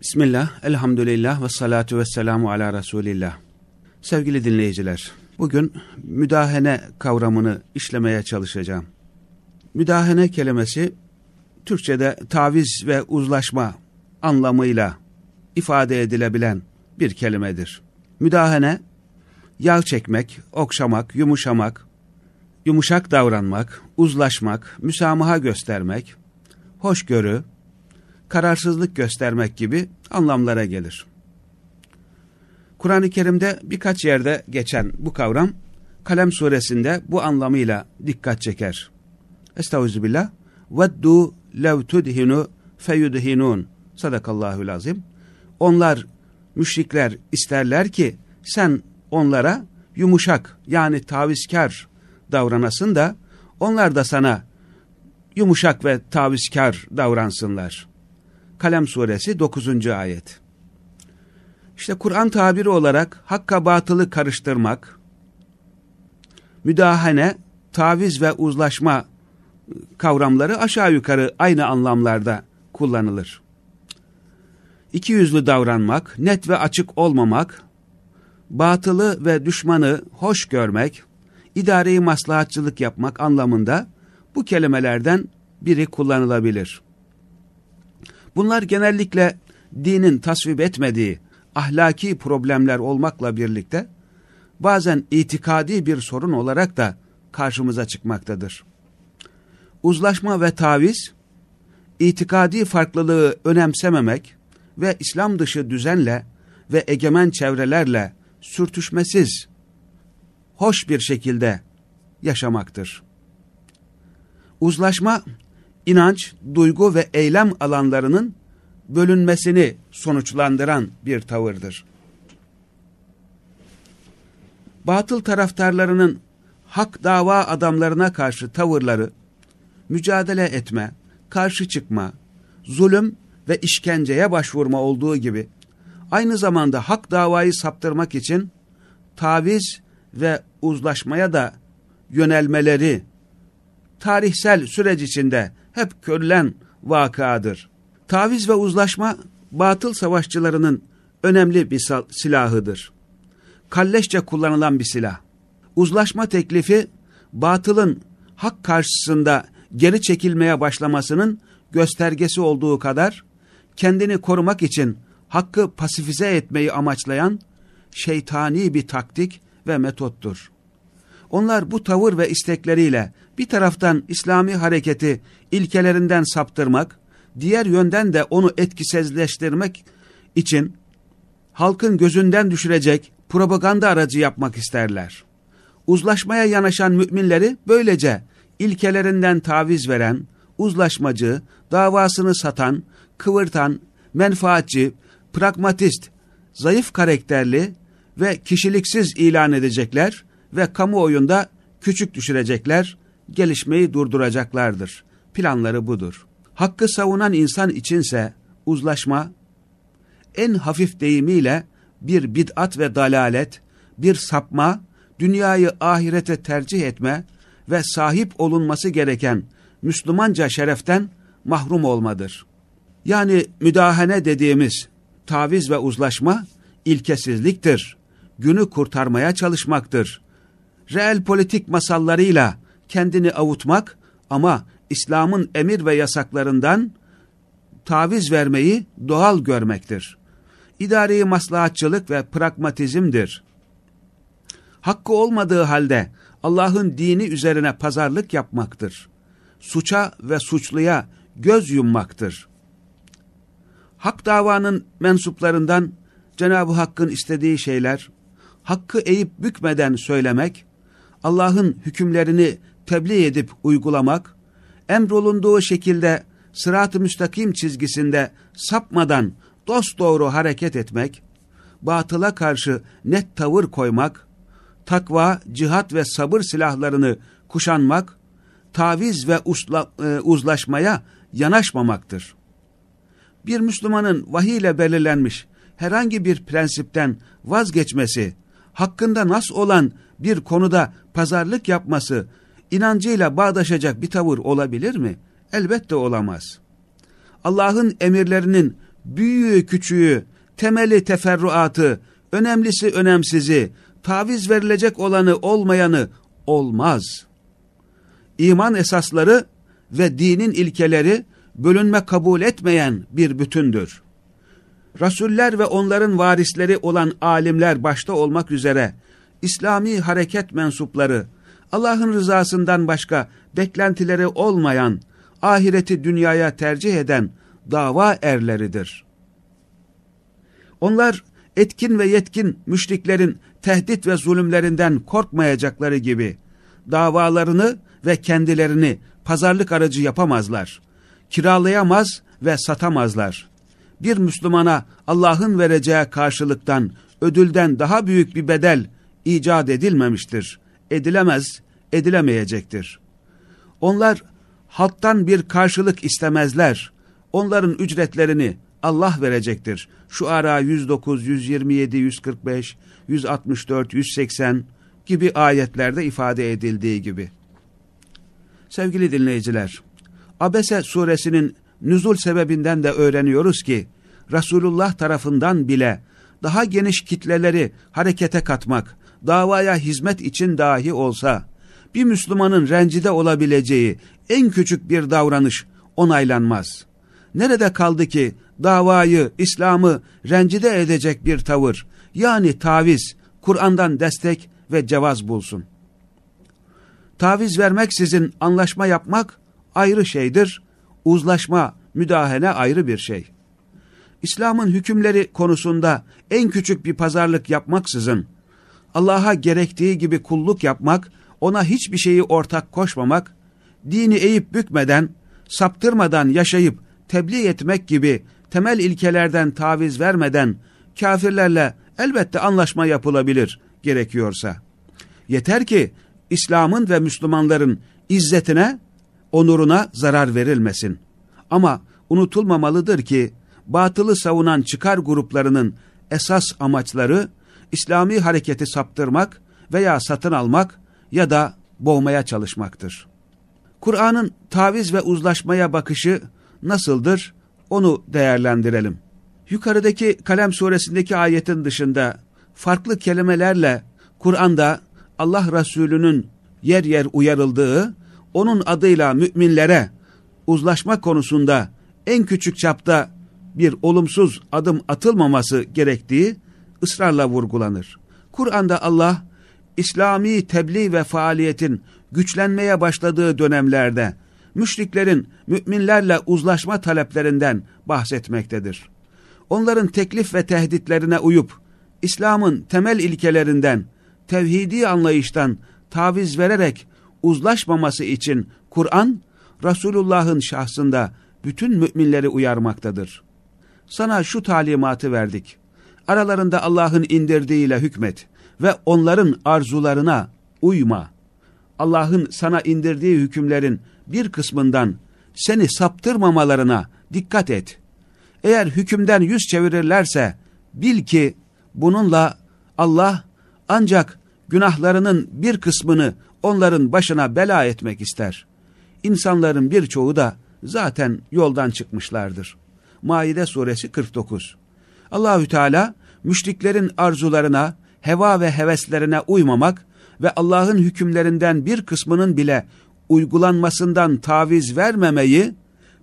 Bismillah, elhamdülillah ve salatu ve selamu ala Resulillah. Sevgili dinleyiciler, bugün müdahene kavramını işlemeye çalışacağım. Müdahene kelimesi Türkçe'de taviz ve uzlaşma anlamıyla ifade edilebilen bir kelimedir. Müdahene, yağ çekmek, okşamak, yumuşamak, yumuşak davranmak, uzlaşmak, müsamaha göstermek, hoşgörü, kararsızlık göstermek gibi anlamlara gelir. Kur'an-ı Kerim'de birkaç yerde geçen bu kavram Kalem suresinde bu anlamıyla dikkat çeker. Estağfirullah. Veddu lev tudhinu feyudhinun. Sadakallahu lazim. Onlar müşrikler isterler ki sen onlara yumuşak yani tavizkar davranasın da onlar da sana yumuşak ve tavizkar davransınlar. Kalem suresi 9. ayet. İşte Kur'an tabiri olarak hakka batılı karıştırmak, müdahane, taviz ve uzlaşma kavramları aşağı yukarı aynı anlamlarda kullanılır. İki yüzlü davranmak, net ve açık olmamak, batılı ve düşmanı hoş görmek, idareyi maslahatçılık yapmak anlamında bu kelimelerden biri kullanılabilir. Bunlar genellikle dinin tasvip etmediği ahlaki problemler olmakla birlikte bazen itikadi bir sorun olarak da karşımıza çıkmaktadır. Uzlaşma ve taviz, itikadi farklılığı önemsememek ve İslam dışı düzenle ve egemen çevrelerle sürtüşmesiz, hoş bir şekilde yaşamaktır. Uzlaşma, inanç, duygu ve eylem alanlarının bölünmesini sonuçlandıran bir tavırdır. Batıl taraftarlarının hak dava adamlarına karşı tavırları, mücadele etme, karşı çıkma, zulüm ve işkenceye başvurma olduğu gibi, aynı zamanda hak davayı saptırmak için taviz ve uzlaşmaya da yönelmeleri, tarihsel süreç içinde hep görülen vakadır. Taviz ve uzlaşma batıl savaşçılarının önemli bir silahıdır. Kalleşçe kullanılan bir silah. Uzlaşma teklifi batılın hak karşısında geri çekilmeye başlamasının göstergesi olduğu kadar kendini korumak için hakkı pasifize etmeyi amaçlayan şeytani bir taktik ve metottur. Onlar bu tavır ve istekleriyle bir taraftan İslami hareketi ilkelerinden saptırmak, diğer yönden de onu etkisizleştirmek için halkın gözünden düşürecek propaganda aracı yapmak isterler. Uzlaşmaya yanaşan müminleri böylece ilkelerinden taviz veren, uzlaşmacı, davasını satan, kıvırtan, menfaatçi, pragmatist, zayıf karakterli ve kişiliksiz ilan edecekler ve kamuoyunda küçük düşürecekler, gelişmeyi durduracaklardır. Planları budur. Hakkı savunan insan içinse uzlaşma, en hafif deyimiyle bir bid'at ve dalalet, bir sapma, dünyayı ahirete tercih etme ve sahip olunması gereken Müslümanca şereften mahrum olmadır. Yani müdahane dediğimiz taviz ve uzlaşma ilkesizliktir. Günü kurtarmaya çalışmaktır. Reel politik masallarıyla kendini avutmak ama İslam'ın emir ve yasaklarından taviz vermeyi doğal görmektir. İdari maslahatçılık ve pragmatizmdir. Hakkı olmadığı halde Allah'ın dini üzerine pazarlık yapmaktır. Suça ve suçluya göz yummaktır. Hak davanın mensuplarından Cenab-ı Hakk'ın istediği şeyler, hakkı eğip bükmeden söylemek, Allah'ın hükümlerini tebliğ edip uygulamak, emrolunduğu şekilde sırat-ı müstakim çizgisinde sapmadan dosdoğru hareket etmek, batıla karşı net tavır koymak, takva, cihat ve sabır silahlarını kuşanmak, taviz ve usla, e, uzlaşmaya yanaşmamaktır. Bir Müslümanın vahiy ile belirlenmiş herhangi bir prensipten vazgeçmesi, hakkında nas olan bir konuda pazarlık yapması, inancıyla bağdaşacak bir tavır olabilir mi? Elbette olamaz. Allah'ın emirlerinin büyüğü küçüğü, temeli teferruatı, önemlisi önemsizi, taviz verilecek olanı olmayanı olmaz. İman esasları ve dinin ilkeleri bölünme kabul etmeyen bir bütündür. Rasuller ve onların varisleri olan alimler başta olmak üzere İslami hareket mensupları, Allah'ın rızasından başka beklentileri olmayan, ahireti dünyaya tercih eden dava erleridir. Onlar etkin ve yetkin müşriklerin tehdit ve zulümlerinden korkmayacakları gibi davalarını ve kendilerini pazarlık aracı yapamazlar. Kiralayamaz ve satamazlar. Bir Müslümana Allah'ın vereceği karşılıktan, ödülden daha büyük bir bedel icat edilmemiştir. Edilemez, edilemeyecektir. Onlar halktan bir karşılık istemezler. Onların ücretlerini Allah verecektir. Şu ara 109, 127, 145, 164, 180 gibi ayetlerde ifade edildiği gibi. Sevgili dinleyiciler, Abese suresinin nüzul sebebinden de öğreniyoruz ki, Resulullah tarafından bile daha geniş kitleleri harekete katmak, davaya hizmet için dahi olsa, bir Müslümanın rencide olabileceği en küçük bir davranış onaylanmaz. Nerede kaldı ki davayı, İslam'ı rencide edecek bir tavır, yani taviz, Kur'an'dan destek ve cevaz bulsun. Taviz vermeksizin anlaşma yapmak ayrı şeydir, uzlaşma, müdahale ayrı bir şey. İslam'ın hükümleri konusunda en küçük bir pazarlık yapmaksızın, Allah'a gerektiği gibi kulluk yapmak, ona hiçbir şeyi ortak koşmamak, dini eğip bükmeden, saptırmadan yaşayıp tebliğ etmek gibi temel ilkelerden taviz vermeden kafirlerle elbette anlaşma yapılabilir gerekiyorsa. Yeter ki İslam'ın ve Müslümanların izzetine, onuruna zarar verilmesin. Ama unutulmamalıdır ki batılı savunan çıkar gruplarının esas amaçları İslami hareketi saptırmak veya satın almak ya da boğmaya çalışmaktır. Kur'an'ın taviz ve uzlaşmaya bakışı nasıldır onu değerlendirelim. Yukarıdaki Kalem suresindeki ayetin dışında farklı kelimelerle Kur'an'da Allah Resulü'nün yer yer uyarıldığı, onun adıyla müminlere uzlaşma konusunda en küçük çapta bir olumsuz adım atılmaması gerektiği ısrarla vurgulanır. Kur'an'da Allah, İslami tebliğ ve faaliyetin güçlenmeye başladığı dönemlerde müşriklerin müminlerle uzlaşma taleplerinden bahsetmektedir. Onların teklif ve tehditlerine uyup İslam'ın temel ilkelerinden, tevhidi anlayıştan taviz vererek uzlaşmaması için Kur'an, Resulullah'ın şahsında bütün müminleri uyarmaktadır. Sana şu talimatı verdik. Aralarında Allah'ın indirdiğiyle hükmet ve onların arzularına uyma. Allah'ın sana indirdiği hükümlerin bir kısmından seni saptırmamalarına dikkat et. Eğer hükümden yüz çevirirlerse bil ki bununla Allah ancak günahlarının bir kısmını onların başına bela etmek ister. İnsanların birçoğu da zaten yoldan çıkmışlardır. Maide suresi 49. Allahü Teala müşriklerin arzularına, heva ve heveslerine uymamak ve Allah'ın hükümlerinden bir kısmının bile uygulanmasından taviz vermemeyi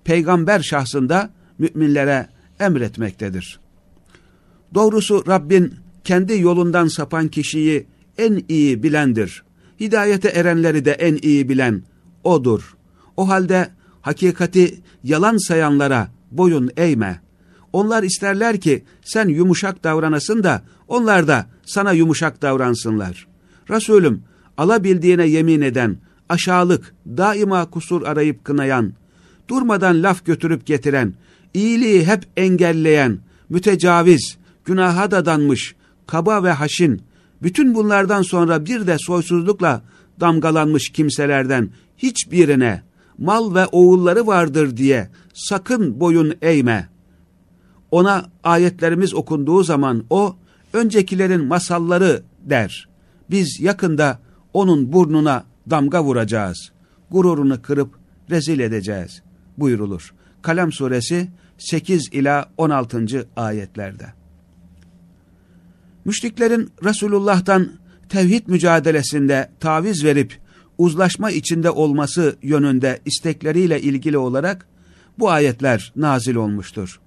peygamber şahsında müminlere emretmektedir. Doğrusu Rabbin kendi yolundan sapan kişiyi en iyi bilendir. Hidayete erenleri de en iyi bilen O'dur. O halde hakikati yalan sayanlara boyun eğme. Onlar isterler ki sen yumuşak davranasın da onlar da sana yumuşak davransınlar. Resulüm alabildiğine yemin eden, aşağılık, daima kusur arayıp kınayan, durmadan laf götürüp getiren, iyiliği hep engelleyen, mütecaviz, günaha dadanmış, kaba ve haşin, bütün bunlardan sonra bir de soysuzlukla damgalanmış kimselerden hiçbirine mal ve oğulları vardır diye sakın boyun eğme. Ona ayetlerimiz okunduğu zaman o öncekilerin masalları der. Biz yakında onun burnuna damga vuracağız. Gururunu kırıp rezil edeceğiz buyurulur. Kalem suresi 8 ila 16. ayetlerde. Müşriklerin Resulullah'tan tevhid mücadelesinde taviz verip uzlaşma içinde olması yönünde istekleriyle ilgili olarak bu ayetler nazil olmuştur.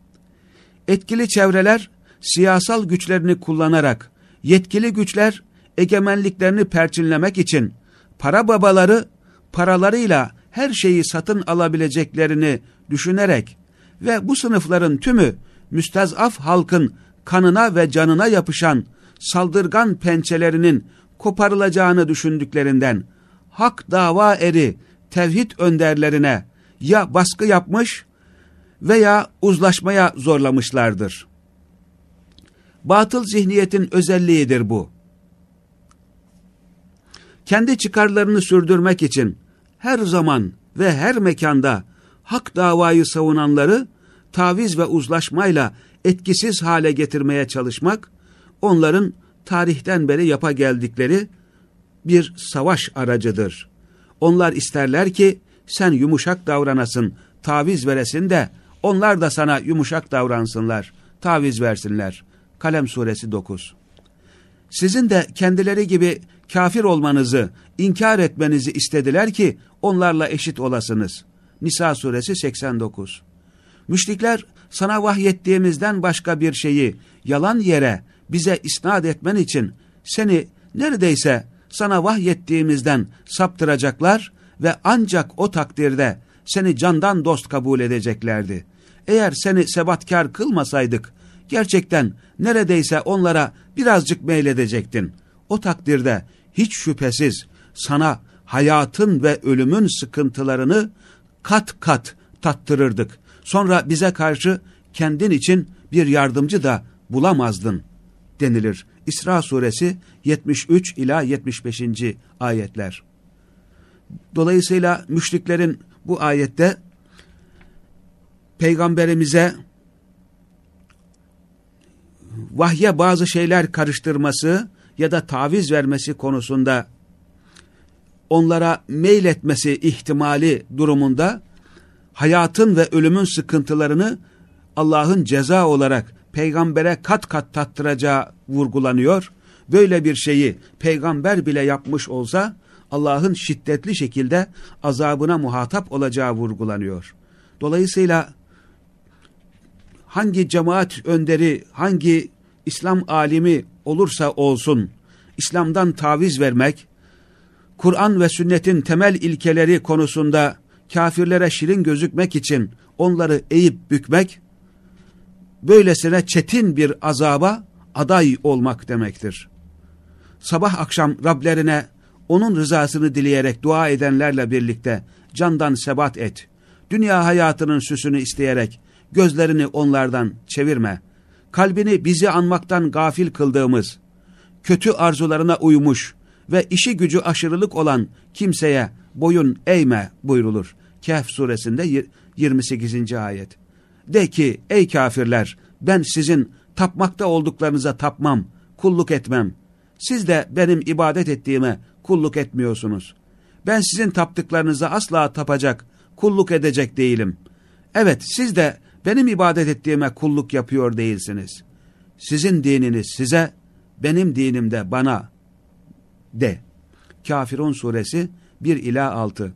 Etkili çevreler siyasal güçlerini kullanarak yetkili güçler egemenliklerini perçinlemek için para babaları paralarıyla her şeyi satın alabileceklerini düşünerek ve bu sınıfların tümü müstezaf halkın kanına ve canına yapışan saldırgan pençelerinin koparılacağını düşündüklerinden hak dava eri tevhid önderlerine ya baskı yapmış veya uzlaşmaya zorlamışlardır. Batıl zihniyetin özelliğidir bu. Kendi çıkarlarını sürdürmek için her zaman ve her mekanda hak davayı savunanları taviz ve uzlaşmayla etkisiz hale getirmeye çalışmak, onların tarihten beri yapa geldikleri bir savaş aracıdır. Onlar isterler ki sen yumuşak davranasın, taviz veresin de onlar da sana yumuşak davransınlar, taviz versinler. Kalem suresi 9 Sizin de kendileri gibi kafir olmanızı, inkar etmenizi istediler ki onlarla eşit olasınız. Nisa suresi 89 Müşrikler sana vahyettiğimizden başka bir şeyi yalan yere bize isnat etmen için seni neredeyse sana vahyettiğimizden saptıracaklar ve ancak o takdirde seni candan dost kabul edeceklerdi. Eğer seni sebatkar kılmasaydık, gerçekten neredeyse onlara birazcık meyledecektin. O takdirde hiç şüphesiz sana hayatın ve ölümün sıkıntılarını kat kat tattırırdık. Sonra bize karşı kendin için bir yardımcı da bulamazdın denilir. İsra suresi 73 ila 75. ayetler. Dolayısıyla müşriklerin bu ayette peygamberimize vahye bazı şeyler karıştırması ya da taviz vermesi konusunda onlara meyletmesi ihtimali durumunda hayatın ve ölümün sıkıntılarını Allah'ın ceza olarak peygambere kat kat tattıracağı vurgulanıyor. Böyle bir şeyi peygamber bile yapmış olsa Allah'ın şiddetli şekilde azabına muhatap olacağı vurgulanıyor. Dolayısıyla hangi cemaat önderi, hangi İslam alimi olursa olsun, İslam'dan taviz vermek, Kur'an ve sünnetin temel ilkeleri konusunda kafirlere şirin gözükmek için onları eğip bükmek, böylesine çetin bir azaba aday olmak demektir. Sabah akşam Rablerine onun rızasını dileyerek dua edenlerle birlikte candan sebat et. Dünya hayatının süsünü isteyerek gözlerini onlardan çevirme. Kalbini bizi anmaktan gafil kıldığımız, kötü arzularına uymuş ve işi gücü aşırılık olan kimseye boyun eğme buyrulur. Kehf suresinde 28. ayet. De ki ey kafirler ben sizin tapmakta olduklarınıza tapmam, kulluk etmem. Siz de benim ibadet ettiğime kulluk etmiyorsunuz. Ben sizin taptıklarınıza asla tapacak, kulluk edecek değilim. Evet siz de benim ibadet ettiğime kulluk yapıyor değilsiniz. Sizin dininiz size, benim dinim de bana de. Kafirun suresi 1 ila 6.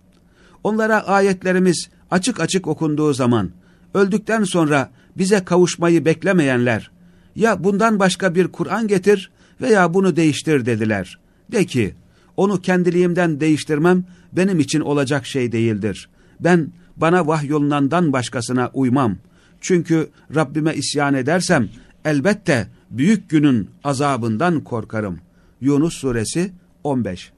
Onlara ayetlerimiz açık açık okunduğu zaman öldükten sonra bize kavuşmayı beklemeyenler ya bundan başka bir Kur'an getir veya bunu değiştir dediler. De ki onu kendiliğimden değiştirmem benim için olacak şey değildir. Ben bana vahyolunandan başkasına uymam. Çünkü Rabbime isyan edersem elbette büyük günün azabından korkarım. Yunus suresi 15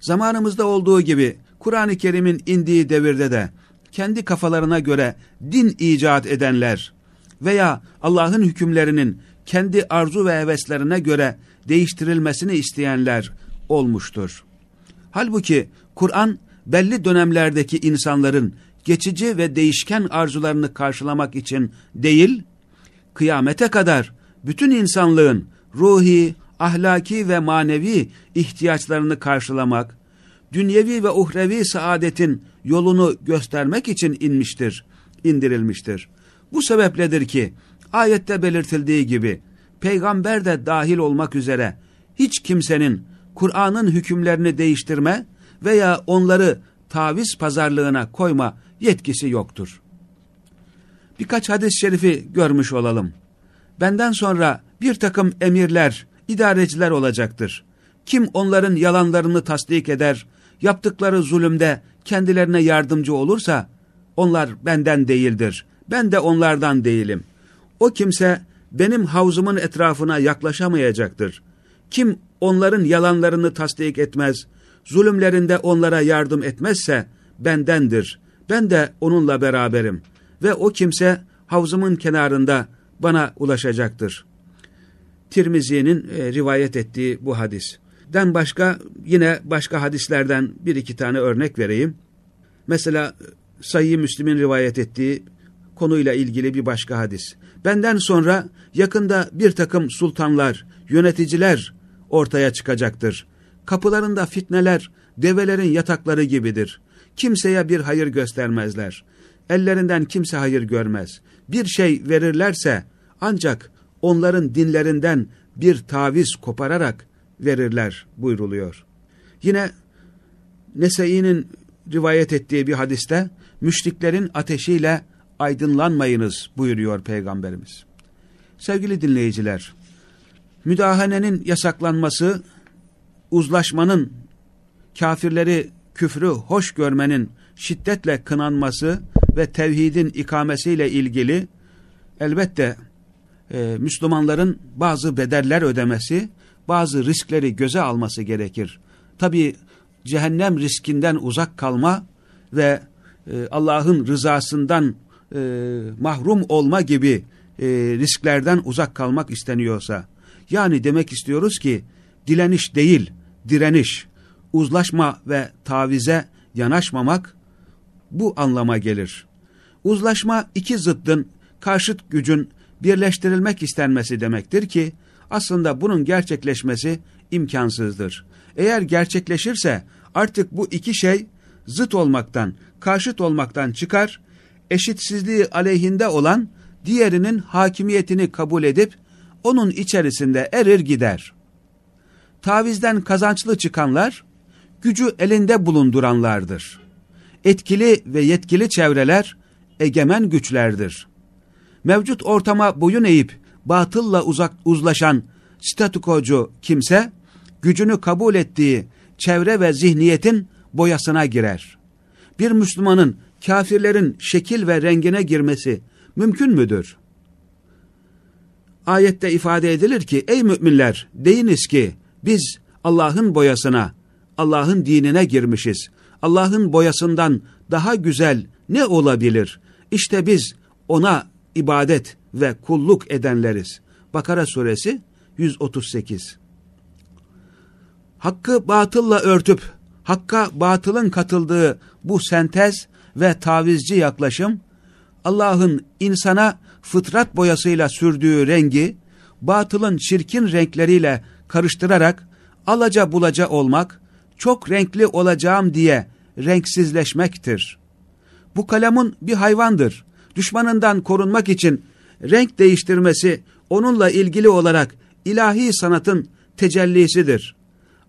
Zamanımızda olduğu gibi Kur'an-ı Kerim'in indiği devirde de kendi kafalarına göre din icat edenler veya Allah'ın hükümlerinin kendi arzu ve heveslerine göre değiştirilmesini isteyenler olmuştur. Halbuki Kur'an belli dönemlerdeki insanların geçici ve değişken arzularını karşılamak için değil, kıyamete kadar bütün insanlığın ruhi, ahlaki ve manevi ihtiyaçlarını karşılamak, dünyevi ve uhrevi saadetin yolunu göstermek için inmiştir, indirilmiştir. Bu sebepledir ki ayette belirtildiği gibi peygamber de dahil olmak üzere hiç kimsenin Kur'an'ın hükümlerini değiştirme veya onları taviz pazarlığına koyma yetkisi yoktur. Birkaç hadis-i şerifi görmüş olalım. Benden sonra bir takım emirler, idareciler olacaktır. Kim onların yalanlarını tasdik eder, yaptıkları zulümde kendilerine yardımcı olursa, onlar benden değildir. Ben de onlardan değilim. O kimse benim havzumun etrafına yaklaşamayacaktır. Kim onların yalanlarını tasdik etmez, zulümlerinde onlara yardım etmezse bendendir. Ben de onunla beraberim. Ve o kimse havzumun kenarında bana ulaşacaktır. Tirmizi'nin e, rivayet ettiği bu hadis. Den başka yine başka hadislerden bir iki tane örnek vereyim. Mesela Sahih Müslim'in rivayet ettiği konuyla ilgili bir başka hadis. Benden sonra yakında bir takım sultanlar, yöneticiler ortaya çıkacaktır. Kapılarında fitneler, develerin yatakları gibidir. Kimseye bir hayır göstermezler. Ellerinden kimse hayır görmez. Bir şey verirlerse ancak onların dinlerinden bir taviz kopararak verirler buyruluyor. Yine Nese'inin rivayet ettiği bir hadiste müşriklerin ateşiyle aydınlanmayınız buyuruyor Peygamberimiz. Sevgili dinleyiciler, müdahanenin yasaklanması, uzlaşmanın, kafirleri küfrü hoş görmenin şiddetle kınanması ve tevhidin ikamesiyle ilgili elbette e, Müslümanların bazı bedeller ödemesi, bazı riskleri göze alması gerekir. Tabi cehennem riskinden uzak kalma ve e, Allah'ın rızasından e, mahrum olma gibi e, risklerden uzak kalmak isteniyorsa, yani demek istiyoruz ki dileniş değil, direniş, uzlaşma ve tavize yanaşmamak bu anlama gelir. Uzlaşma iki zıddın, karşıt gücün birleştirilmek istenmesi demektir ki, aslında bunun gerçekleşmesi imkansızdır. Eğer gerçekleşirse artık bu iki şey zıt olmaktan, karşıt olmaktan çıkar, eşitsizliği aleyhinde olan diğerinin hakimiyetini kabul edip onun içerisinde erir gider. Tavizden kazançlı çıkanlar, gücü elinde bulunduranlardır. Etkili ve yetkili çevreler, egemen güçlerdir. Mevcut ortama boyun eğip, batılla uzak uzlaşan statükocu kimse, gücünü kabul ettiği çevre ve zihniyetin boyasına girer. Bir Müslümanın kafirlerin şekil ve rengine girmesi mümkün müdür? Ayette ifade edilir ki ey müminler deyiniz ki biz Allah'ın boyasına, Allah'ın dinine girmişiz. Allah'ın boyasından daha güzel ne olabilir? İşte biz ona ibadet ve kulluk edenleriz. Bakara suresi 138. Hakkı batılla örtüp hakka batılın katıldığı bu sentez ve tavizci yaklaşım Allah'ın insana fıtrat boyasıyla sürdüğü rengi batılın çirkin renkleriyle karıştırarak alaca bulaca olmak, çok renkli olacağım diye renksizleşmektir. Bu kalemun bir hayvandır. Düşmanından korunmak için renk değiştirmesi onunla ilgili olarak ilahi sanatın tecellisidir.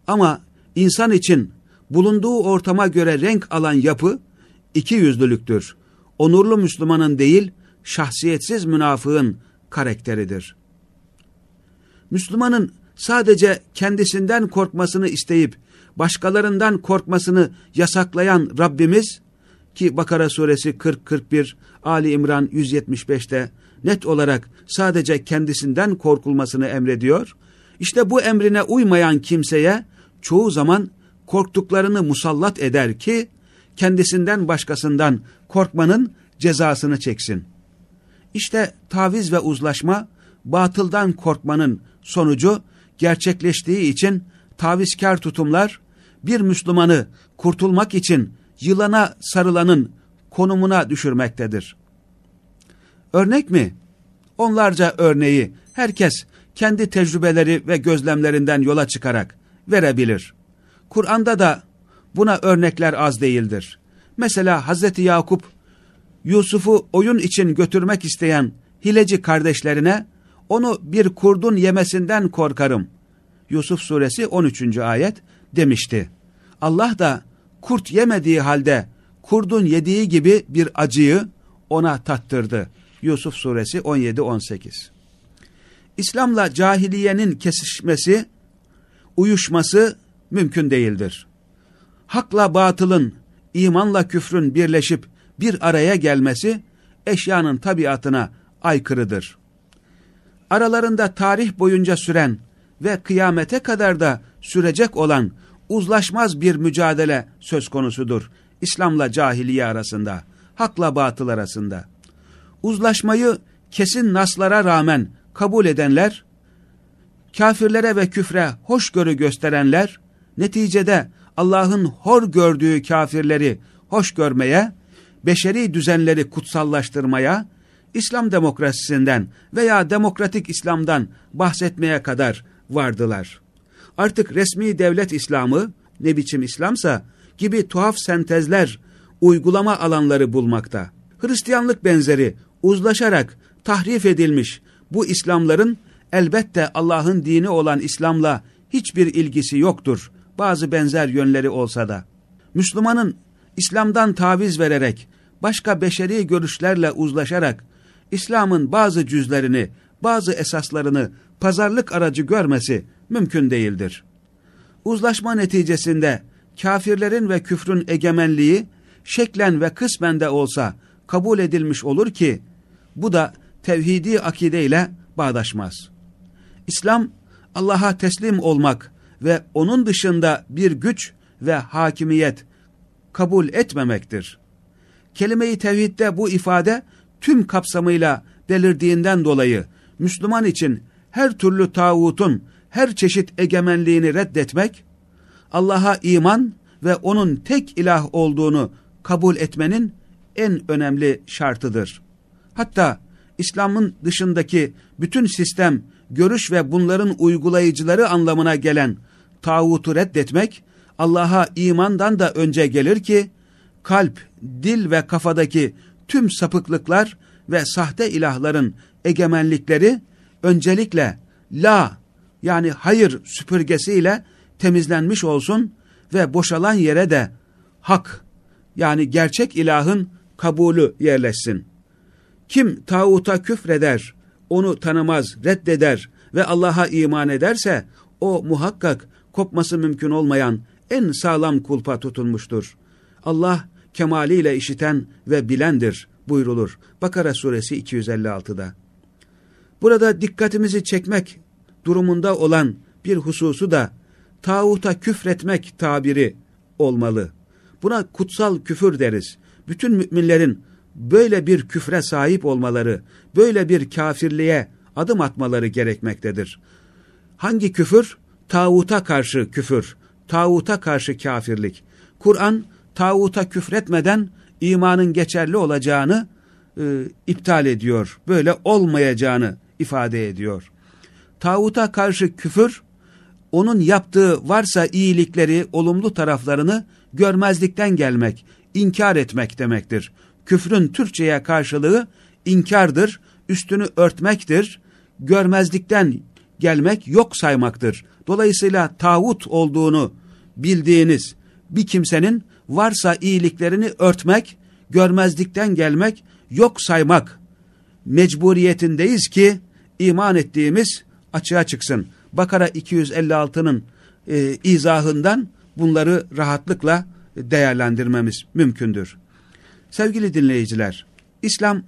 Ama insan için bulunduğu ortama göre renk alan yapı iki yüzlülüktür. Onurlu Müslümanın değil, şahsiyetsiz münafığın karakteridir. Müslümanın sadece kendisinden korkmasını isteyip başkalarından korkmasını yasaklayan Rabbimiz ki Bakara suresi 40-41, Ali İmran 175'te net olarak sadece kendisinden korkulmasını emrediyor. İşte bu emrine uymayan kimseye çoğu zaman korktuklarını musallat eder ki kendisinden başkasından korkmanın cezasını çeksin. İşte taviz ve uzlaşma batıldan korkmanın sonucu gerçekleştiği için tavizkar tutumlar bir Müslümanı kurtulmak için yılana sarılanın konumuna düşürmektedir. Örnek mi? Onlarca örneği herkes kendi tecrübeleri ve gözlemlerinden yola çıkarak verebilir. Kur'an'da da buna örnekler az değildir. Mesela Hazreti Yakup Yusuf'u oyun için götürmek isteyen hileci kardeşlerine onu bir kurdun yemesinden korkarım. Yusuf suresi 13. ayet demişti. Allah da kurt yemediği halde kurdun yediği gibi bir acıyı ona tattırdı. Yusuf suresi 17-18 İslam'la cahiliyenin kesişmesi, uyuşması mümkün değildir. Hakla batılın, imanla küfrün birleşip bir araya gelmesi eşyanın tabiatına aykırıdır. Aralarında tarih boyunca süren ve kıyamete kadar da sürecek olan uzlaşmaz bir mücadele söz konusudur. İslam'la cahiliye arasında, hakla batıl arasında. Uzlaşmayı kesin naslara rağmen kabul edenler, kafirlere ve küfre hoşgörü gösterenler, neticede Allah'ın hor gördüğü kafirleri hoş görmeye, beşeri düzenleri kutsallaştırmaya, İslam demokrasisinden veya demokratik İslam'dan bahsetmeye kadar vardılar. Artık resmi devlet İslamı, ne biçim İslamsa, gibi tuhaf sentezler, uygulama alanları bulmakta. Hristiyanlık benzeri uzlaşarak tahrif edilmiş bu İslamların elbette Allah'ın dini olan İslam'la hiçbir ilgisi yoktur. Bazı benzer yönleri olsa da. Müslümanın İslam'dan taviz vererek, başka beşeri görüşlerle uzlaşarak, İslam'ın bazı cüzlerini, bazı esaslarını pazarlık aracı görmesi mümkün değildir. Uzlaşma neticesinde kafirlerin ve küfrün egemenliği şeklen ve kısmen de olsa kabul edilmiş olur ki bu da tevhidi akideyle bağdaşmaz. İslam Allah'a teslim olmak ve onun dışında bir güç ve hakimiyet kabul etmemektir. Kelime-i tevhidde bu ifade tüm kapsamıyla belirdiğinden dolayı Müslüman için her türlü tağutun her çeşit egemenliğini reddetmek, Allah'a iman ve onun tek ilah olduğunu kabul etmenin en önemli şartıdır. Hatta İslam'ın dışındaki bütün sistem, görüş ve bunların uygulayıcıları anlamına gelen tağutu reddetmek, Allah'a imandan da önce gelir ki, kalp, dil ve kafadaki tüm sapıklıklar ve sahte ilahların egemenlikleri öncelikle la yani hayır süpürgesiyle temizlenmiş olsun ve boşalan yere de hak yani gerçek ilahın kabulü yerleşsin. Kim tağuta küfreder, onu tanımaz, reddeder ve Allah'a iman ederse o muhakkak kopması mümkün olmayan en sağlam kulpa tutulmuştur. Allah kemaliyle işiten ve bilendir buyrulur. Bakara suresi 256'da. Burada dikkatimizi çekmek durumunda olan bir hususu da tağuta küfretmek tabiri olmalı. Buna kutsal küfür deriz. Bütün müminlerin böyle bir küfre sahip olmaları, böyle bir kafirliğe adım atmaları gerekmektedir. Hangi küfür? Tağuta karşı küfür, tağuta karşı kafirlik. Kur'an tağuta küfretmeden imanın geçerli olacağını e, iptal ediyor. Böyle olmayacağını ifade ediyor. Tağuta karşı küfür, onun yaptığı varsa iyilikleri, olumlu taraflarını görmezlikten gelmek, inkar etmek demektir. Küfrün Türkçe'ye karşılığı inkardır, üstünü örtmektir, görmezlikten gelmek, yok saymaktır. Dolayısıyla tağut olduğunu bildiğiniz bir kimsenin varsa iyiliklerini örtmek, görmezlikten gelmek, yok saymak mecburiyetindeyiz ki iman ettiğimiz açığa çıksın. Bakara 256'nın e, izahından bunları rahatlıkla değerlendirmemiz mümkündür. Sevgili dinleyiciler, İslam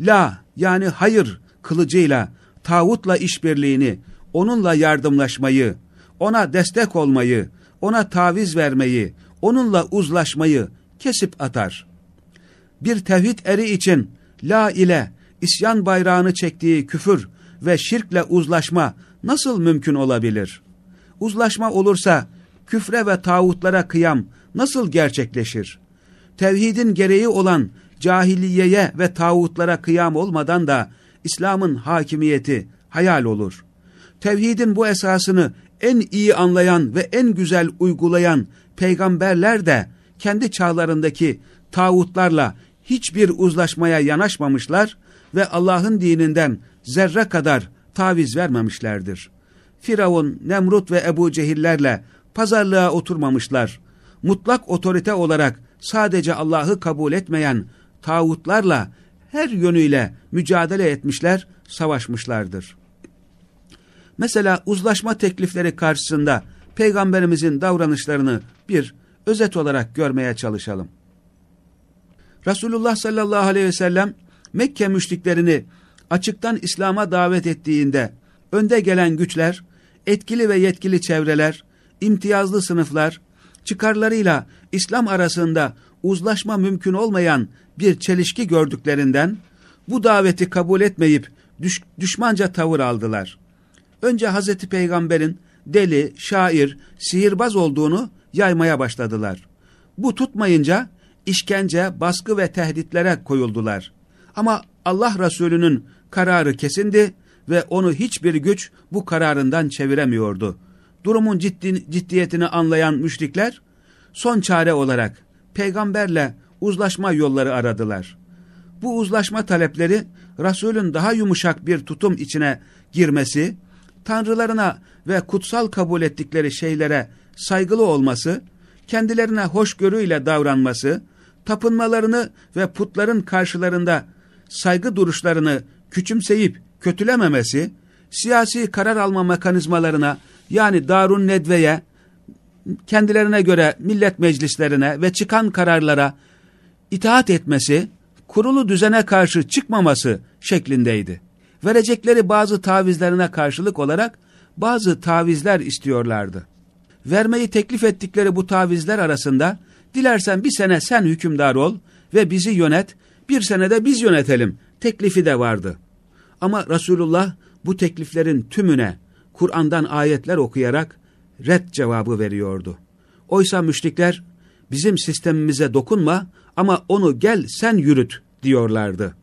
la yani hayır kılıcıyla tağutla işbirliğini, onunla yardımlaşmayı, ona destek olmayı, ona taviz vermeyi, onunla uzlaşmayı kesip atar. Bir tevhid eri için la ile isyan bayrağını çektiği küfür ve şirkle uzlaşma nasıl mümkün olabilir? Uzlaşma olursa küfre ve tağutlara kıyam nasıl gerçekleşir? Tevhidin gereği olan cahiliyeye ve tağutlara kıyam olmadan da İslam'ın hakimiyeti hayal olur. Tevhidin bu esasını en iyi anlayan ve en güzel uygulayan peygamberler de kendi çağlarındaki tağutlarla hiçbir uzlaşmaya yanaşmamışlar ve Allah'ın dininden zerre kadar taviz vermemişlerdir. Firavun, Nemrut ve Ebu Cehillerle pazarlığa oturmamışlar. Mutlak otorite olarak sadece Allah'ı kabul etmeyen tağutlarla her yönüyle mücadele etmişler, savaşmışlardır. Mesela uzlaşma teklifleri karşısında Peygamberimizin davranışlarını bir özet olarak görmeye çalışalım. Resulullah sallallahu aleyhi ve sellem Mekke müşriklerini açıktan İslam'a davet ettiğinde önde gelen güçler, etkili ve yetkili çevreler, imtiyazlı sınıflar, çıkarlarıyla İslam arasında uzlaşma mümkün olmayan bir çelişki gördüklerinden bu daveti kabul etmeyip düş, düşmanca tavır aldılar. Önce Hazreti Peygamber'in deli, şair, sihirbaz olduğunu yaymaya başladılar. Bu tutmayınca işkence, baskı ve tehditlere koyuldular. Ama Allah Resulü'nün kararı kesindi ve onu hiçbir güç bu kararından çeviremiyordu. Durumun ciddi, ciddiyetini anlayan müşrikler son çare olarak peygamberle uzlaşma yolları aradılar. Bu uzlaşma talepleri Resulün daha yumuşak bir tutum içine girmesi, tanrılarına ve kutsal kabul ettikleri şeylere saygılı olması, kendilerine hoşgörüyle davranması, tapınmalarını ve putların karşılarında saygı duruşlarını küçümseyip kötülememesi, siyasi karar alma mekanizmalarına yani Darun Nedve'ye, kendilerine göre millet meclislerine ve çıkan kararlara itaat etmesi, kurulu düzene karşı çıkmaması şeklindeydi. Verecekleri bazı tavizlerine karşılık olarak bazı tavizler istiyorlardı. Vermeyi teklif ettikleri bu tavizler arasında dilersen bir sene sen hükümdar ol ve bizi yönet, bir senede biz yönetelim teklifi de vardı. Ama Resulullah bu tekliflerin tümüne Kur'an'dan ayetler okuyarak red cevabı veriyordu. Oysa müşrikler bizim sistemimize dokunma ama onu gel sen yürüt diyorlardı.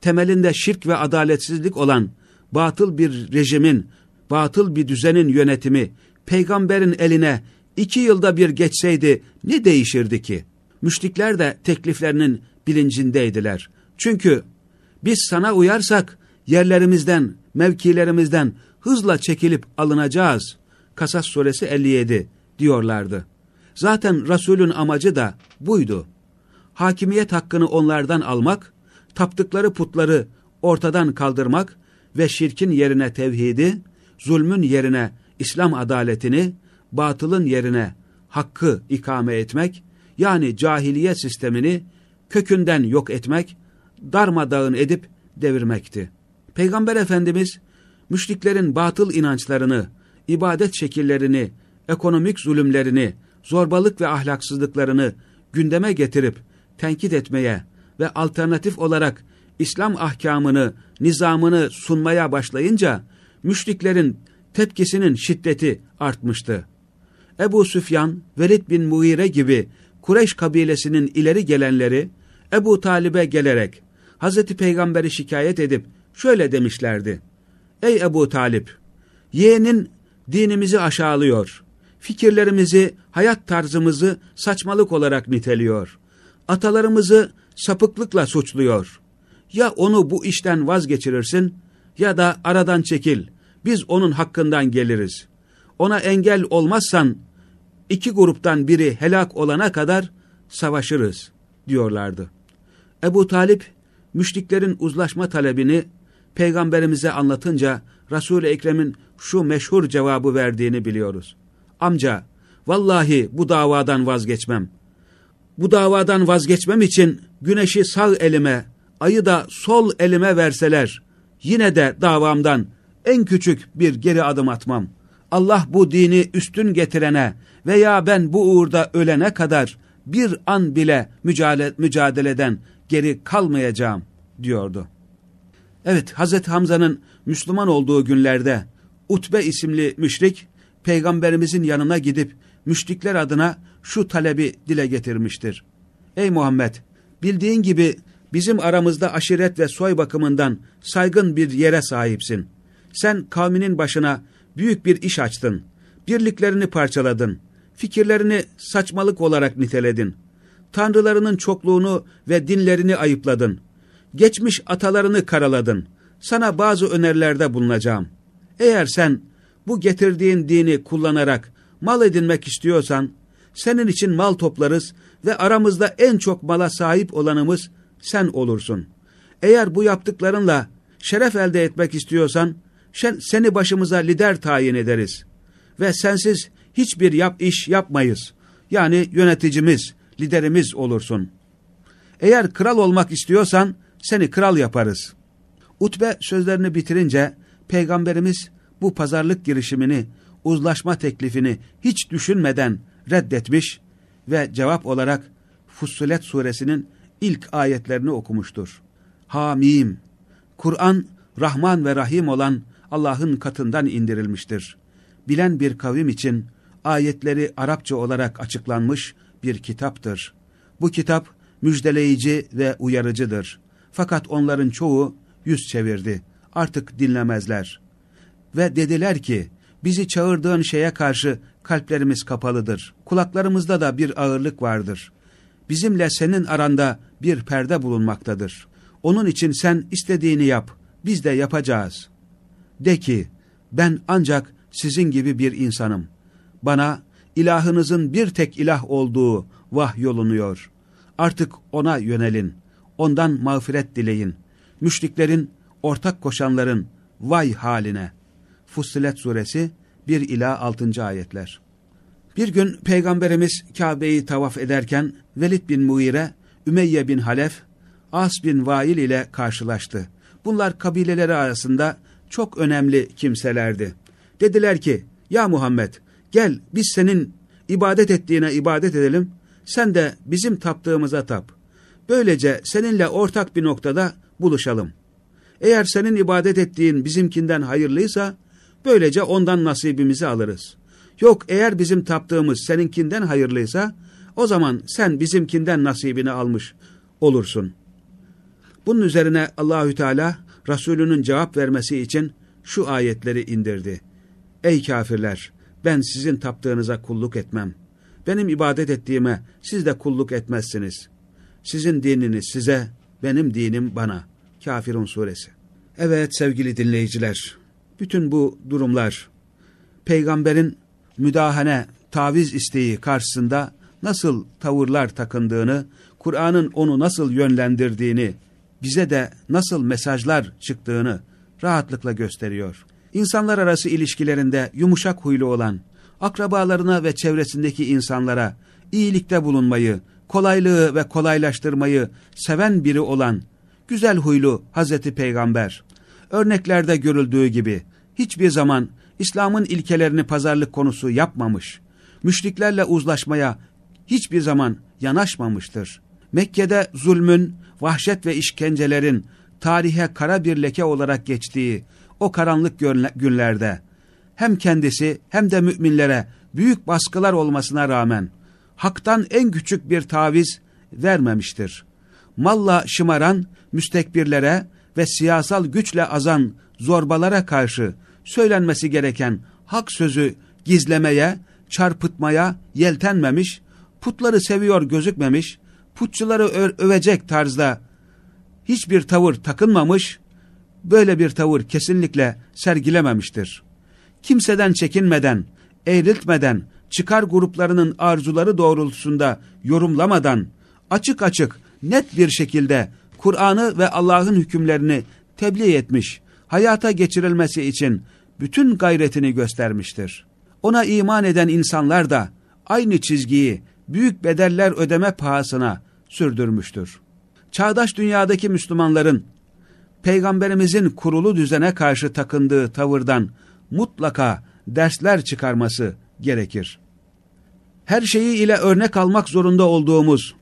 Temelinde şirk ve adaletsizlik olan batıl bir rejimin, batıl bir düzenin yönetimi peygamberin eline iki yılda bir geçseydi ne değişirdi ki? Müşrikler de tekliflerinin bilincindeydiler. Çünkü biz sana uyarsak yerlerimizden, mevkilerimizden hızla çekilip alınacağız. Kasas suresi 57 diyorlardı. Zaten Resulün amacı da buydu. Hakimiyet hakkını onlardan almak, taptıkları putları ortadan kaldırmak ve şirkin yerine tevhidi, zulmün yerine İslam adaletini, batılın yerine hakkı ikame etmek, yani cahiliye sistemini kökünden yok etmek, darmadağın edip devirmekti. Peygamber Efendimiz, müşriklerin batıl inançlarını, ibadet şekillerini, ekonomik zulümlerini, zorbalık ve ahlaksızlıklarını gündeme getirip tenkit etmeye ve alternatif olarak İslam ahkamını, nizamını sunmaya başlayınca müşriklerin tepkisinin şiddeti artmıştı. Ebu Süfyan, Velid bin Muire gibi Kureyş kabilesinin ileri gelenleri Ebu Talib'e gelerek Hazreti Peygamber'i şikayet edip şöyle demişlerdi. Ey Ebu Talip! Yeğenin dinimizi aşağılıyor. Fikirlerimizi, hayat tarzımızı saçmalık olarak niteliyor. Atalarımızı sapıklıkla suçluyor. Ya onu bu işten vazgeçirirsin ya da aradan çekil. Biz onun hakkından geliriz. Ona engel olmazsan iki gruptan biri helak olana kadar savaşırız diyorlardı. Ebu Talip müşriklerin uzlaşma talebini peygamberimize anlatınca Resul-i Ekrem'in şu meşhur cevabı verdiğini biliyoruz. Amca, vallahi bu davadan vazgeçmem. Bu davadan vazgeçmem için güneşi sağ elime, ayı da sol elime verseler, yine de davamdan en küçük bir geri adım atmam. Allah bu dini üstün getirene veya ben bu uğurda ölene kadar bir an bile mücadele, mücadeleden geri kalmayacağım diyordu. Evet Hazreti Hamza'nın Müslüman olduğu günlerde Utbe isimli müşrik peygamberimizin yanına gidip müşrikler adına şu talebi dile getirmiştir. Ey Muhammed bildiğin gibi bizim aramızda aşiret ve soy bakımından saygın bir yere sahipsin. Sen kavminin başına büyük bir iş açtın. Birliklerini parçaladın. Fikirlerini saçmalık olarak niteledin. Tanrılarının çokluğunu ve dinlerini ayıpladın. Geçmiş atalarını karaladın. Sana bazı önerilerde bulunacağım. Eğer sen bu getirdiğin dini kullanarak mal edinmek istiyorsan, senin için mal toplarız ve aramızda en çok mala sahip olanımız sen olursun. Eğer bu yaptıklarınla şeref elde etmek istiyorsan, seni başımıza lider tayin ederiz. Ve sensiz hiçbir yap iş yapmayız. Yani yöneticimiz, liderimiz olursun. Eğer kral olmak istiyorsan, seni kral yaparız. Utbe sözlerini bitirince, Peygamberimiz bu pazarlık girişimini, uzlaşma teklifini hiç düşünmeden reddetmiş ve cevap olarak Fussilet suresinin ilk ayetlerini okumuştur. Hamim, Kur'an Rahman ve Rahim olan Allah'ın katından indirilmiştir. Bilen bir kavim için ayetleri Arapça olarak açıklanmış bir kitaptır. Bu kitap müjdeleyici ve uyarıcıdır. Fakat onların çoğu yüz çevirdi. Artık dinlemezler. Ve dediler ki, bizi çağırdığın şeye karşı kalplerimiz kapalıdır. Kulaklarımızda da bir ağırlık vardır. Bizimle senin aranda bir perde bulunmaktadır. Onun için sen istediğini yap, biz de yapacağız. De ki, ben ancak sizin gibi bir insanım. Bana ilahınızın bir tek ilah olduğu vahyolunuyor. Artık ona yönelin. Ondan mağfiret dileyin. Müşriklerin, ortak koşanların vay haline. Fussilet suresi 1 ila 6. ayetler. Bir gün Peygamberimiz Kabe'yi tavaf ederken Velid bin Muire, Ümeyye bin Halef, As bin Vail ile karşılaştı. Bunlar kabileleri arasında çok önemli kimselerdi. Dediler ki, ya Muhammed gel biz senin ibadet ettiğine ibadet edelim, sen de bizim taptığımıza tap. Böylece seninle ortak bir noktada buluşalım. Eğer senin ibadet ettiğin bizimkinden hayırlıysa, böylece ondan nasibimizi alırız. Yok eğer bizim taptığımız seninkinden hayırlıysa, o zaman sen bizimkinden nasibini almış olursun. Bunun üzerine Allahü Teala Resulünün cevap vermesi için şu ayetleri indirdi. Ey kafirler! Ben sizin taptığınıza kulluk etmem. Benim ibadet ettiğime siz de kulluk etmezsiniz. Sizin dininiz size, benim dinim bana. Kafirun suresi. Evet sevgili dinleyiciler, bütün bu durumlar, peygamberin müdahane, taviz isteği karşısında nasıl tavırlar takındığını, Kur'an'ın onu nasıl yönlendirdiğini, bize de nasıl mesajlar çıktığını rahatlıkla gösteriyor. İnsanlar arası ilişkilerinde yumuşak huylu olan, akrabalarına ve çevresindeki insanlara iyilikte bulunmayı, kolaylığı ve kolaylaştırmayı seven biri olan güzel huylu Hazreti Peygamber, örneklerde görüldüğü gibi hiçbir zaman İslam'ın ilkelerini pazarlık konusu yapmamış, müşriklerle uzlaşmaya hiçbir zaman yanaşmamıştır. Mekke'de zulmün, vahşet ve işkencelerin tarihe kara bir leke olarak geçtiği o karanlık günlerde hem kendisi hem de müminlere büyük baskılar olmasına rağmen haktan en küçük bir taviz vermemiştir. Malla şımaran müstekbirlere ve siyasal güçle azan zorbalara karşı söylenmesi gereken hak sözü gizlemeye, çarpıtmaya yeltenmemiş, putları seviyor gözükmemiş, putçuları övecek tarzda hiçbir tavır takınmamış, böyle bir tavır kesinlikle sergilememiştir. Kimseden çekinmeden, eğriltmeden, çıkar gruplarının arzuları doğrultusunda yorumlamadan, açık açık, net bir şekilde Kur'an'ı ve Allah'ın hükümlerini tebliğ etmiş, hayata geçirilmesi için bütün gayretini göstermiştir. Ona iman eden insanlar da aynı çizgiyi büyük bedeller ödeme pahasına sürdürmüştür. Çağdaş dünyadaki Müslümanların Peygamberimizin kurulu düzene karşı takındığı tavırdan mutlaka dersler çıkarması gerekir. Her şeyi ile örnek almak zorunda olduğumuz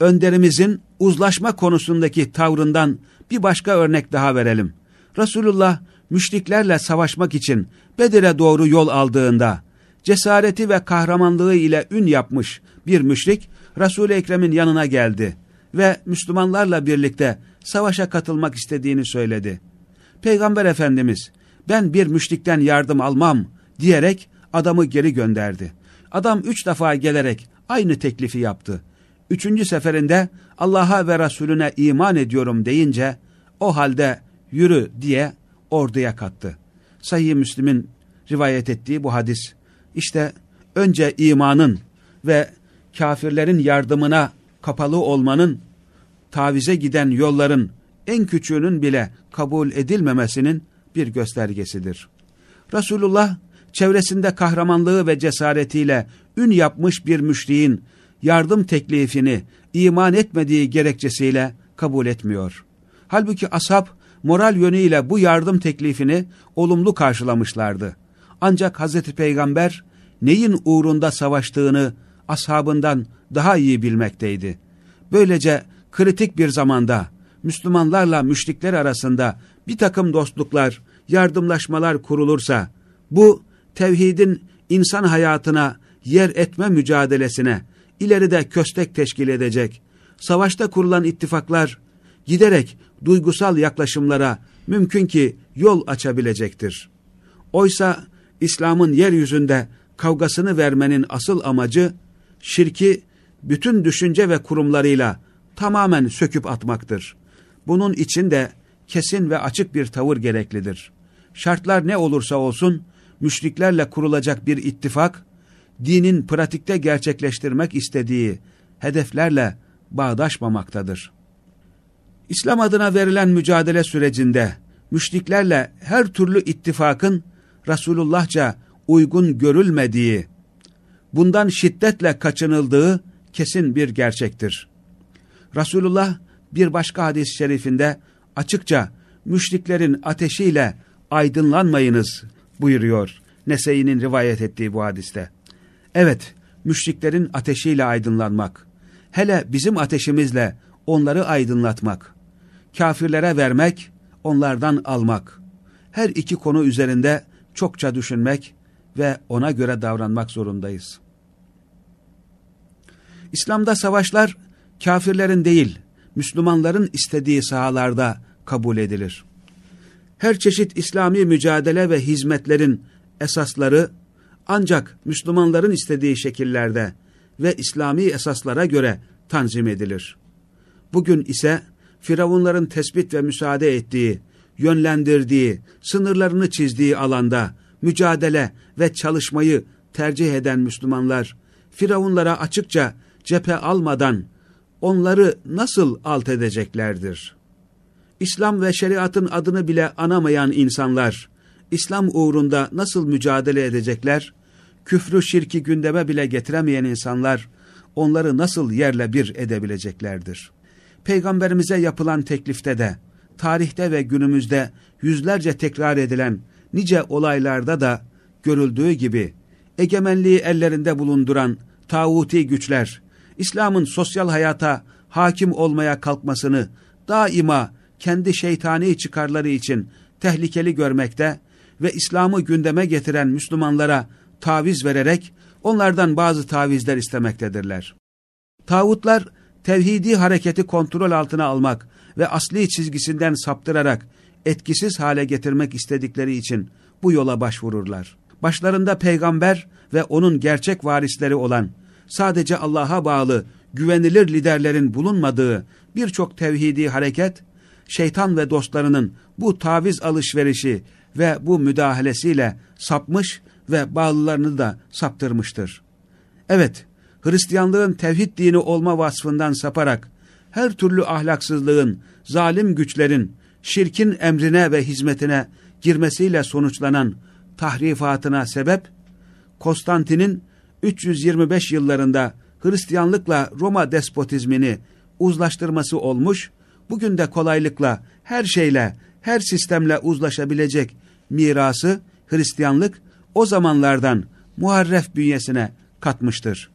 önderimizin uzlaşma konusundaki tavrından bir başka örnek daha verelim. Resulullah müşriklerle savaşmak için Bedir'e doğru yol aldığında cesareti ve kahramanlığı ile ün yapmış bir müşrik Resul-i Ekrem'in yanına geldi ve Müslümanlarla birlikte savaşa katılmak istediğini söyledi. Peygamber Efendimiz ben bir müşrikten yardım almam diyerek adamı geri gönderdi. Adam üç defa gelerek aynı teklifi yaptı. Üçüncü seferinde Allah'a ve Resulüne iman ediyorum deyince o halde yürü diye orduya kattı. Sahih Müslim'in rivayet ettiği bu hadis. İşte önce imanın ve kafirlerin yardımına kapalı olmanın, tavize giden yolların en küçüğünün bile kabul edilmemesinin bir göstergesidir. Resulullah çevresinde kahramanlığı ve cesaretiyle ün yapmış bir müşriğin yardım teklifini iman etmediği gerekçesiyle kabul etmiyor. Halbuki ashab moral yönüyle bu yardım teklifini olumlu karşılamışlardı. Ancak Hazreti Peygamber neyin uğrunda savaştığını ashabından daha iyi bilmekteydi. Böylece kritik bir zamanda Müslümanlarla müşrikler arasında bir takım dostluklar, yardımlaşmalar kurulursa, bu tevhidin insan hayatına yer etme mücadelesine ileride köstek teşkil edecek, savaşta kurulan ittifaklar giderek duygusal yaklaşımlara mümkün ki yol açabilecektir. Oysa İslam'ın yeryüzünde kavgasını vermenin asıl amacı, şirki bütün düşünce ve kurumlarıyla tamamen söküp atmaktır. Bunun için de kesin ve açık bir tavır gereklidir. Şartlar ne olursa olsun, müşriklerle kurulacak bir ittifak, dinin pratikte gerçekleştirmek istediği hedeflerle bağdaşmamaktadır. İslam adına verilen mücadele sürecinde müşriklerle her türlü ittifakın Resulullahça uygun görülmediği, bundan şiddetle kaçınıldığı kesin bir gerçektir. Resulullah bir başka hadis-i şerifinde açıkça müşriklerin ateşiyle aydınlanmayınız buyuruyor. Nese'inin rivayet ettiği bu hadiste. Evet, müşriklerin ateşiyle aydınlanmak. Hele bizim ateşimizle onları aydınlatmak. Kafirlere vermek, onlardan almak. Her iki konu üzerinde çokça düşünmek ve ona göre davranmak zorundayız. İslam'da savaşlar kafirlerin değil, Müslümanların istediği sahalarda kabul edilir. Her çeşit İslami mücadele ve hizmetlerin esasları ancak Müslümanların istediği şekillerde ve İslami esaslara göre tanzim edilir. Bugün ise Firavunların tespit ve müsaade ettiği, yönlendirdiği, sınırlarını çizdiği alanda mücadele ve çalışmayı tercih eden Müslümanlar, Firavunlara açıkça cephe almadan onları nasıl alt edeceklerdir? İslam ve şeriatın adını bile anamayan insanlar, İslam uğrunda nasıl mücadele edecekler? Küfrü şirki gündeme bile getiremeyen insanlar, onları nasıl yerle bir edebileceklerdir? Peygamberimize yapılan teklifte de, tarihte ve günümüzde yüzlerce tekrar edilen nice olaylarda da görüldüğü gibi, egemenliği ellerinde bulunduran tağuti güçler, İslam'ın sosyal hayata hakim olmaya kalkmasını daima kendi şeytani çıkarları için tehlikeli görmekte ve İslam'ı gündeme getiren Müslümanlara taviz vererek onlardan bazı tavizler istemektedirler. Tağutlar tevhidi hareketi kontrol altına almak ve asli çizgisinden saptırarak etkisiz hale getirmek istedikleri için bu yola başvururlar. Başlarında peygamber ve onun gerçek varisleri olan sadece Allah'a bağlı güvenilir liderlerin bulunmadığı birçok tevhidi hareket, şeytan ve dostlarının bu taviz alışverişi ve bu müdahalesiyle sapmış ve bağlılarını da saptırmıştır. Evet, Hristiyanlığın tevhid dini olma vasfından saparak, her türlü ahlaksızlığın, zalim güçlerin, şirkin emrine ve hizmetine girmesiyle sonuçlanan tahrifatına sebep, Konstantin'in 325 yıllarında Hristiyanlıkla Roma despotizmini uzlaştırması olmuş, bugün de kolaylıkla her şeyle, her sistemle uzlaşabilecek mirası Hristiyanlık o zamanlardan muharref bünyesine katmıştır.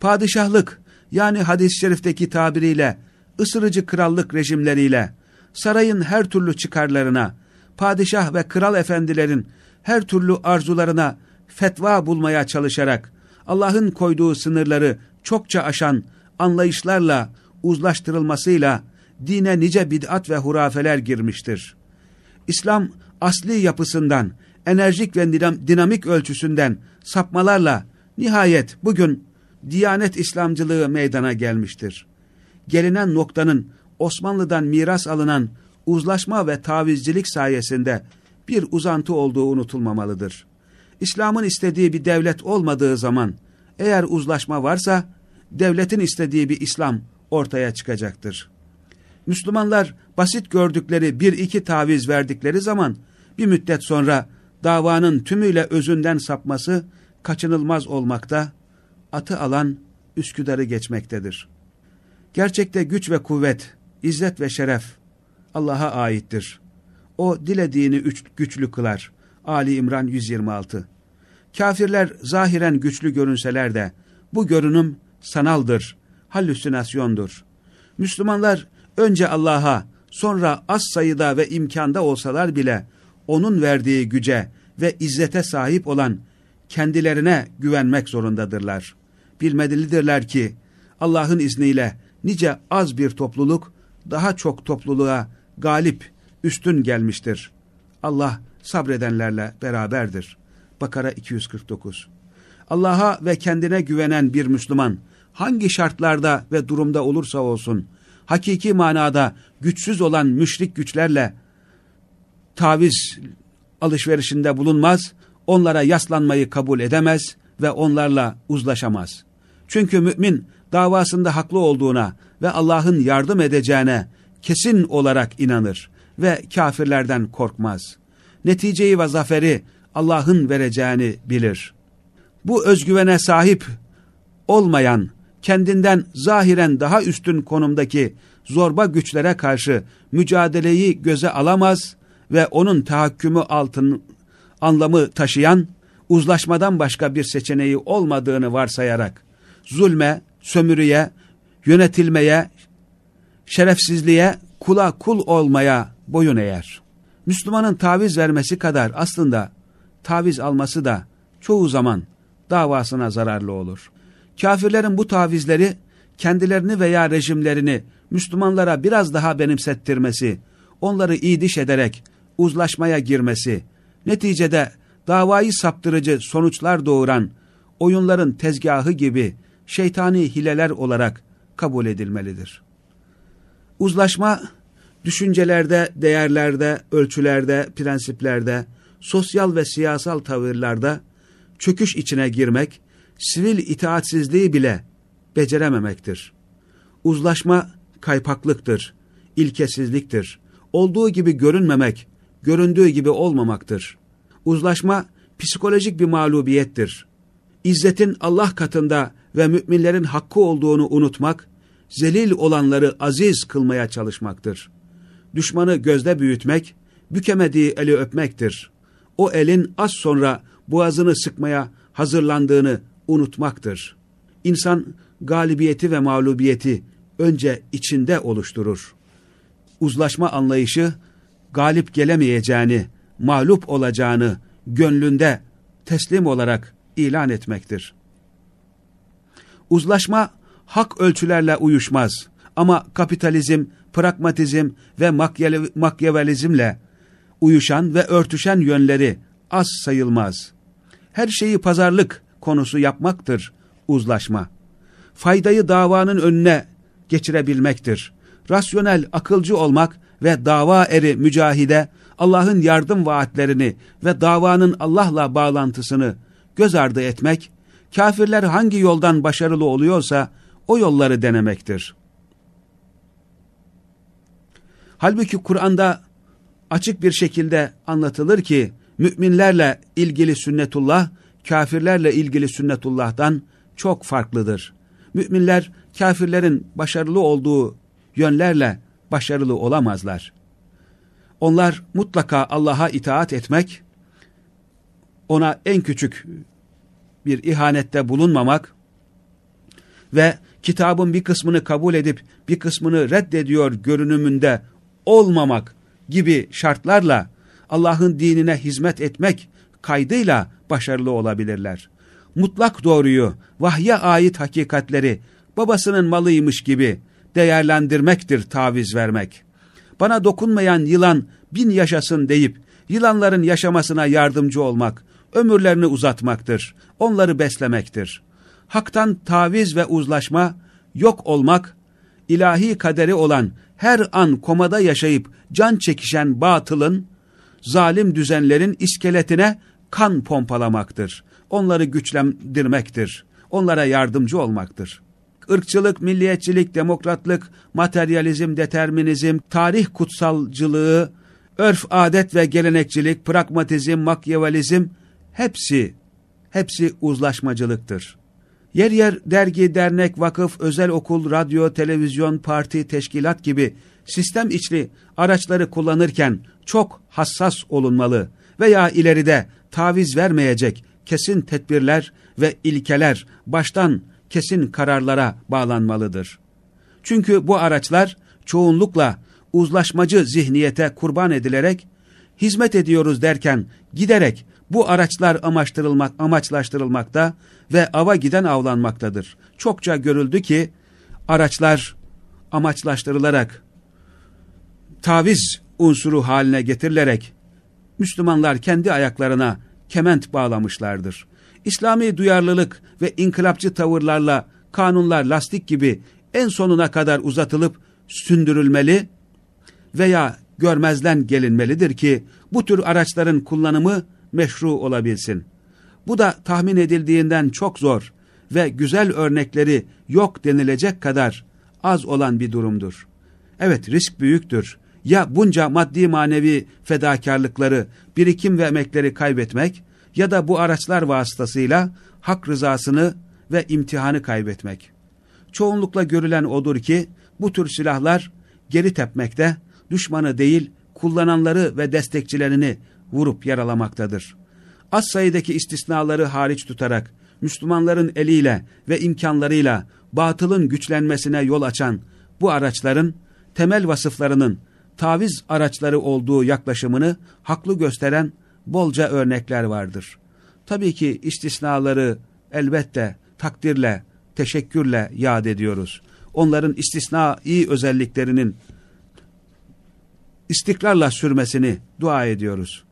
Padişahlık yani hadis-i şerifteki tabiriyle ısırıcı krallık rejimleriyle sarayın her türlü çıkarlarına, padişah ve kral efendilerin her türlü arzularına fetva bulmaya çalışarak Allah'ın koyduğu sınırları çokça aşan anlayışlarla uzlaştırılmasıyla dine nice bid'at ve hurafeler girmiştir. İslam asli yapısından, enerjik ve dinamik ölçüsünden sapmalarla nihayet bugün Diyanet İslamcılığı meydana gelmiştir. Gelinen noktanın Osmanlı'dan miras alınan uzlaşma ve tavizcilik sayesinde bir uzantı olduğu unutulmamalıdır. İslam'ın istediği bir devlet olmadığı zaman eğer uzlaşma varsa devletin istediği bir İslam ortaya çıkacaktır. Müslümanlar basit gördükleri bir iki taviz verdikleri zaman bir müddet sonra davanın tümüyle özünden sapması kaçınılmaz olmakta, atı alan Üsküdar'ı geçmektedir. Gerçekte güç ve kuvvet, izzet ve şeref Allah'a aittir. O dilediğini güçlü kılar. Ali İmran 126 Kafirler zahiren güçlü görünseler de bu görünüm sanaldır, halüsinasyondur. Müslümanlar önce Allah'a, sonra az sayıda ve imkanda olsalar bile onun verdiği güce ve izzete sahip olan kendilerine güvenmek zorundadırlar. Bilmelidirler ki Allah'ın izniyle nice az bir topluluk daha çok topluluğa galip, üstün gelmiştir. Allah sabredenlerle beraberdir. Bakara 249 Allah'a ve kendine güvenen bir Müslüman hangi şartlarda ve durumda olursa olsun hakiki manada güçsüz olan müşrik güçlerle taviz alışverişinde bulunmaz, onlara yaslanmayı kabul edemez ve onlarla uzlaşamaz. Çünkü mümin davasında haklı olduğuna ve Allah'ın yardım edeceğine kesin olarak inanır ve kafirlerden korkmaz. Neticeyi ve zaferi Allah'ın vereceğini bilir. Bu özgüvene sahip olmayan, kendinden zahiren daha üstün konumdaki zorba güçlere karşı mücadeleyi göze alamaz ve onun tahakkümü altın anlamı taşıyan, uzlaşmadan başka bir seçeneği olmadığını varsayarak, zulme, sömürüye, yönetilmeye, şerefsizliğe, kula kul olmaya boyun eğer. Müslümanın taviz vermesi kadar aslında taviz alması da çoğu zaman davasına zararlı olur. Kafirlerin bu tavizleri kendilerini veya rejimlerini Müslümanlara biraz daha benimsettirmesi, onları iyi diş ederek uzlaşmaya girmesi, neticede davayı saptırıcı sonuçlar doğuran oyunların tezgahı gibi şeytani hileler olarak kabul edilmelidir. Uzlaşma, düşüncelerde, değerlerde, ölçülerde, prensiplerde, sosyal ve siyasal tavırlarda çöküş içine girmek, sivil itaatsizliği bile becerememektir. Uzlaşma kaypaklıktır, ilkesizliktir. Olduğu gibi görünmemek, göründüğü gibi olmamaktır. Uzlaşma psikolojik bir mağlubiyettir. İzzetin Allah katında ve müminlerin hakkı olduğunu unutmak, zelil olanları aziz kılmaya çalışmaktır. Düşmanı gözde büyütmek, bükemediği eli öpmektir. O elin az sonra boğazını sıkmaya hazırlandığını unutmaktır. İnsan galibiyeti ve mağlubiyeti önce içinde oluşturur. Uzlaşma anlayışı galip gelemeyeceğini, mağlup olacağını gönlünde teslim olarak ilan etmektir. Uzlaşma hak ölçülerle uyuşmaz ama kapitalizm, pragmatizm ve makyavelizmle uyuşan ve örtüşen yönleri az sayılmaz. Her şeyi pazarlık konusu yapmaktır uzlaşma. Faydayı davanın önüne geçirebilmektir. Rasyonel, akılcı olmak ve dava eri mücahide Allah'ın yardım vaatlerini ve davanın Allah'la bağlantısını göz ardı etmek, kafirler hangi yoldan başarılı oluyorsa o yolları denemektir. Halbuki Kur'an'da açık bir şekilde anlatılır ki, müminlerle ilgili sünnetullah, kafirlerle ilgili sünnetullah'tan çok farklıdır. Müminler, kafirlerin başarılı olduğu yönlerle başarılı olamazlar. Onlar mutlaka Allah'a itaat etmek, ona en küçük bir ihanette bulunmamak ve kitabın bir kısmını kabul edip bir kısmını reddediyor görünümünde olmamak gibi şartlarla Allah'ın dinine hizmet etmek kaydıyla başarılı olabilirler. Mutlak doğruyu, vahye ait hakikatleri babasının malıymış gibi değerlendirmektir taviz vermek. Bana dokunmayan yılan bin yaşasın deyip yılanların yaşamasına yardımcı olmak, ömürlerini uzatmaktır, onları beslemektir. Haktan taviz ve uzlaşma, yok olmak, ilahi kaderi olan her an komada yaşayıp can çekişen batılın, zalim düzenlerin iskeletine kan pompalamaktır. Onları güçlendirmektir. Onlara yardımcı olmaktır. Irkçılık, milliyetçilik, demokratlık, materyalizm, determinizm, tarih kutsalcılığı, örf, adet ve gelenekçilik, pragmatizm, makyavalizm hepsi, hepsi uzlaşmacılıktır. Yer yer dergi, dernek, vakıf, özel okul, radyo, televizyon, parti, teşkilat gibi sistem içli araçları kullanırken çok hassas olunmalı veya ileride taviz vermeyecek kesin tedbirler ve ilkeler baştan kesin kararlara bağlanmalıdır. Çünkü bu araçlar çoğunlukla uzlaşmacı zihniyete kurban edilerek hizmet ediyoruz derken giderek bu araçlar amaçtırılmak, amaçlaştırılmakta ve ava giden avlanmaktadır. Çokça görüldü ki araçlar amaçlaştırılarak taviz unsuru haline getirilerek Müslümanlar kendi ayaklarına kement bağlamışlardır. İslami duyarlılık ve inkılapçı tavırlarla kanunlar lastik gibi en sonuna kadar uzatılıp sündürülmeli veya görmezden gelinmelidir ki bu tür araçların kullanımı meşru olabilsin. Bu da tahmin edildiğinden çok zor ve güzel örnekleri yok denilecek kadar az olan bir durumdur. Evet risk büyüktür. Ya bunca maddi manevi fedakarlıkları, birikim ve emekleri kaybetmek ya da bu araçlar vasıtasıyla hak rızasını ve imtihanı kaybetmek. Çoğunlukla görülen odur ki bu tür silahlar geri tepmekte, düşmanı değil kullananları ve destekçilerini vurup yaralamaktadır. Az sayıdaki istisnaları hariç tutarak Müslümanların eliyle ve imkanlarıyla batılın güçlenmesine yol açan bu araçların temel vasıflarının taviz araçları olduğu yaklaşımını haklı gösteren bolca örnekler vardır. Tabii ki istisnaları elbette takdirle, teşekkürle yad ediyoruz. Onların istisna iyi özelliklerinin istikrarla sürmesini dua ediyoruz.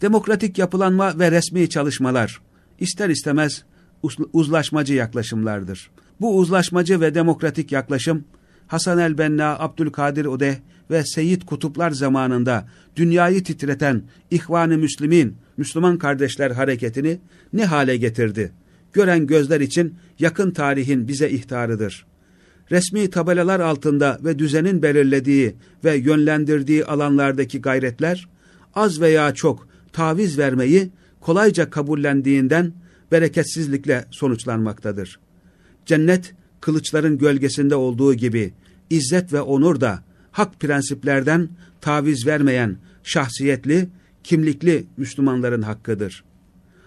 Demokratik yapılanma ve resmi çalışmalar ister istemez uzlaşmacı yaklaşımlardır. Bu uzlaşmacı ve demokratik yaklaşım Hasan el-Benna, Abdülkadir Odeh ve Seyyid Kutuplar zamanında dünyayı titreten İhvan-ı Müslimin, Müslüman Kardeşler Hareketi'ni ne hale getirdi? Gören gözler için yakın tarihin bize ihtarıdır. Resmi tabelalar altında ve düzenin belirlediği ve yönlendirdiği alanlardaki gayretler, az veya çok taviz vermeyi kolayca kabullendiğinden bereketsizlikle sonuçlanmaktadır. Cennet, kılıçların gölgesinde olduğu gibi, izzet ve onur da hak prensiplerden taviz vermeyen şahsiyetli, kimlikli Müslümanların hakkıdır.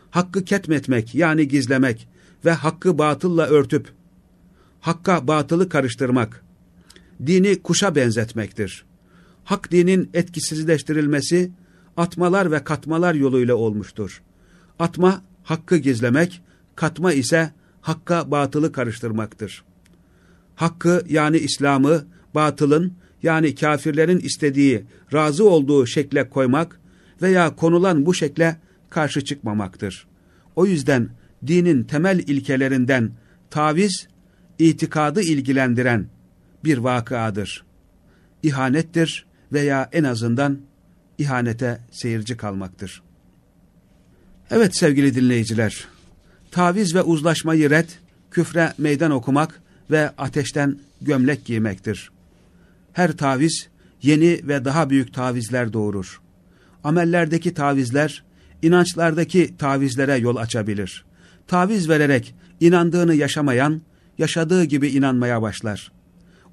Hakkı ketmetmek yani gizlemek ve hakkı batılla örtüp, hakka batılı karıştırmak, dini kuşa benzetmektir. Hak dinin etkisizleştirilmesi, atmalar ve katmalar yoluyla olmuştur. Atma, hakkı gizlemek, katma ise hakka batılı karıştırmaktır. Hakkı yani İslam'ı batılın yani kafirlerin istediği, razı olduğu şekle koymak veya konulan bu şekle karşı çıkmamaktır. O yüzden dinin temel ilkelerinden taviz, itikadı ilgilendiren bir vakıadır. İhanettir veya en azından ihanete seyirci kalmaktır. Evet sevgili dinleyiciler, taviz ve uzlaşmayı red, küfre meydan okumak ve ateşten gömlek giymektir. Her taviz yeni ve daha büyük tavizler doğurur. Amellerdeki tavizler, inançlardaki tavizlere yol açabilir. Taviz vererek inandığını yaşamayan, yaşadığı gibi inanmaya başlar.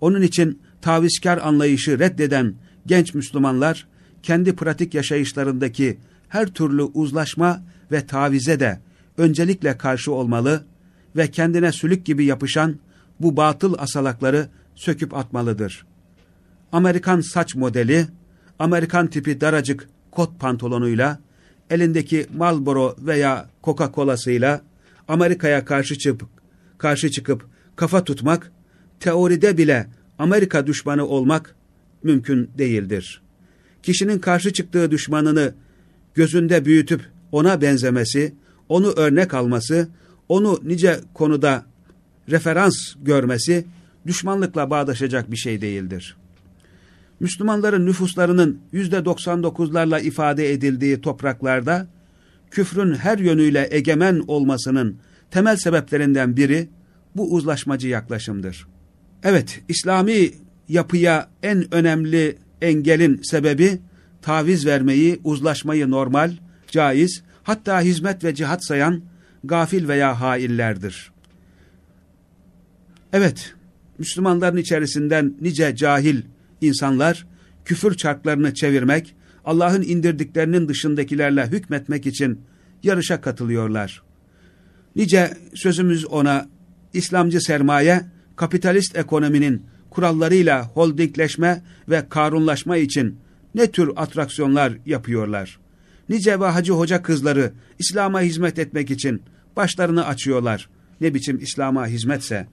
Onun için tavizkar anlayışı reddeden genç Müslümanlar, kendi pratik yaşayışlarındaki her türlü uzlaşma ve tavize de öncelikle karşı olmalı ve kendine sülük gibi yapışan bu batıl asalakları söküp atmalıdır. Amerikan saç modeli, Amerikan tipi daracık kot pantolonuyla, elindeki Marlboro veya Coca-Cola'sıyla Amerika'ya karşı çıkıp, karşı çıkıp kafa tutmak, teoride bile Amerika düşmanı olmak mümkün değildir. Kişinin karşı çıktığı düşmanını gözünde büyütüp ona benzemesi, onu örnek alması, onu nice konuda referans görmesi düşmanlıkla bağdaşacak bir şey değildir. Müslümanların nüfuslarının yüzde 99'larla ifade edildiği topraklarda küfrün her yönüyle egemen olmasının temel sebeplerinden biri bu uzlaşmacı yaklaşımdır. Evet, İslami yapıya en önemli engelin sebebi taviz vermeyi, uzlaşmayı normal, caiz, hatta hizmet ve cihat sayan gafil veya haillerdir. Evet, Müslümanların içerisinden nice cahil insanlar küfür çarklarını çevirmek, Allah'ın indirdiklerinin dışındakilerle hükmetmek için yarışa katılıyorlar. Nice sözümüz ona İslamcı sermaye, kapitalist ekonominin kurallarıyla holdingleşme ve karunlaşma için ne tür atraksiyonlar yapıyorlar. Nice ve hacı hoca kızları İslam'a hizmet etmek için başlarını açıyorlar. Ne biçim İslam'a hizmetse.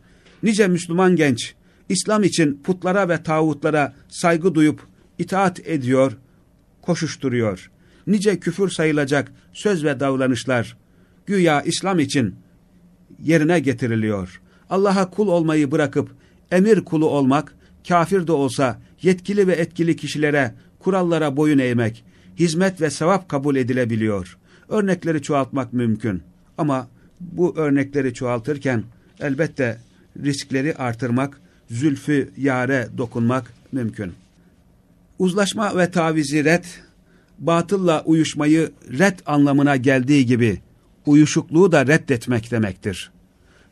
Nice Müslüman genç İslam için putlara ve tağutlara saygı duyup itaat ediyor, koşuşturuyor. Nice küfür sayılacak söz ve davranışlar güya İslam için yerine getiriliyor. Allah'a kul olmayı bırakıp emir kulu olmak, kafir de olsa yetkili ve etkili kişilere, kurallara boyun eğmek, hizmet ve sevap kabul edilebiliyor. Örnekleri çoğaltmak mümkün. Ama bu örnekleri çoğaltırken elbette riskleri artırmak, zülfü yare dokunmak mümkün. Uzlaşma ve tavizi red, batılla uyuşmayı red anlamına geldiği gibi uyuşukluğu da reddetmek demektir.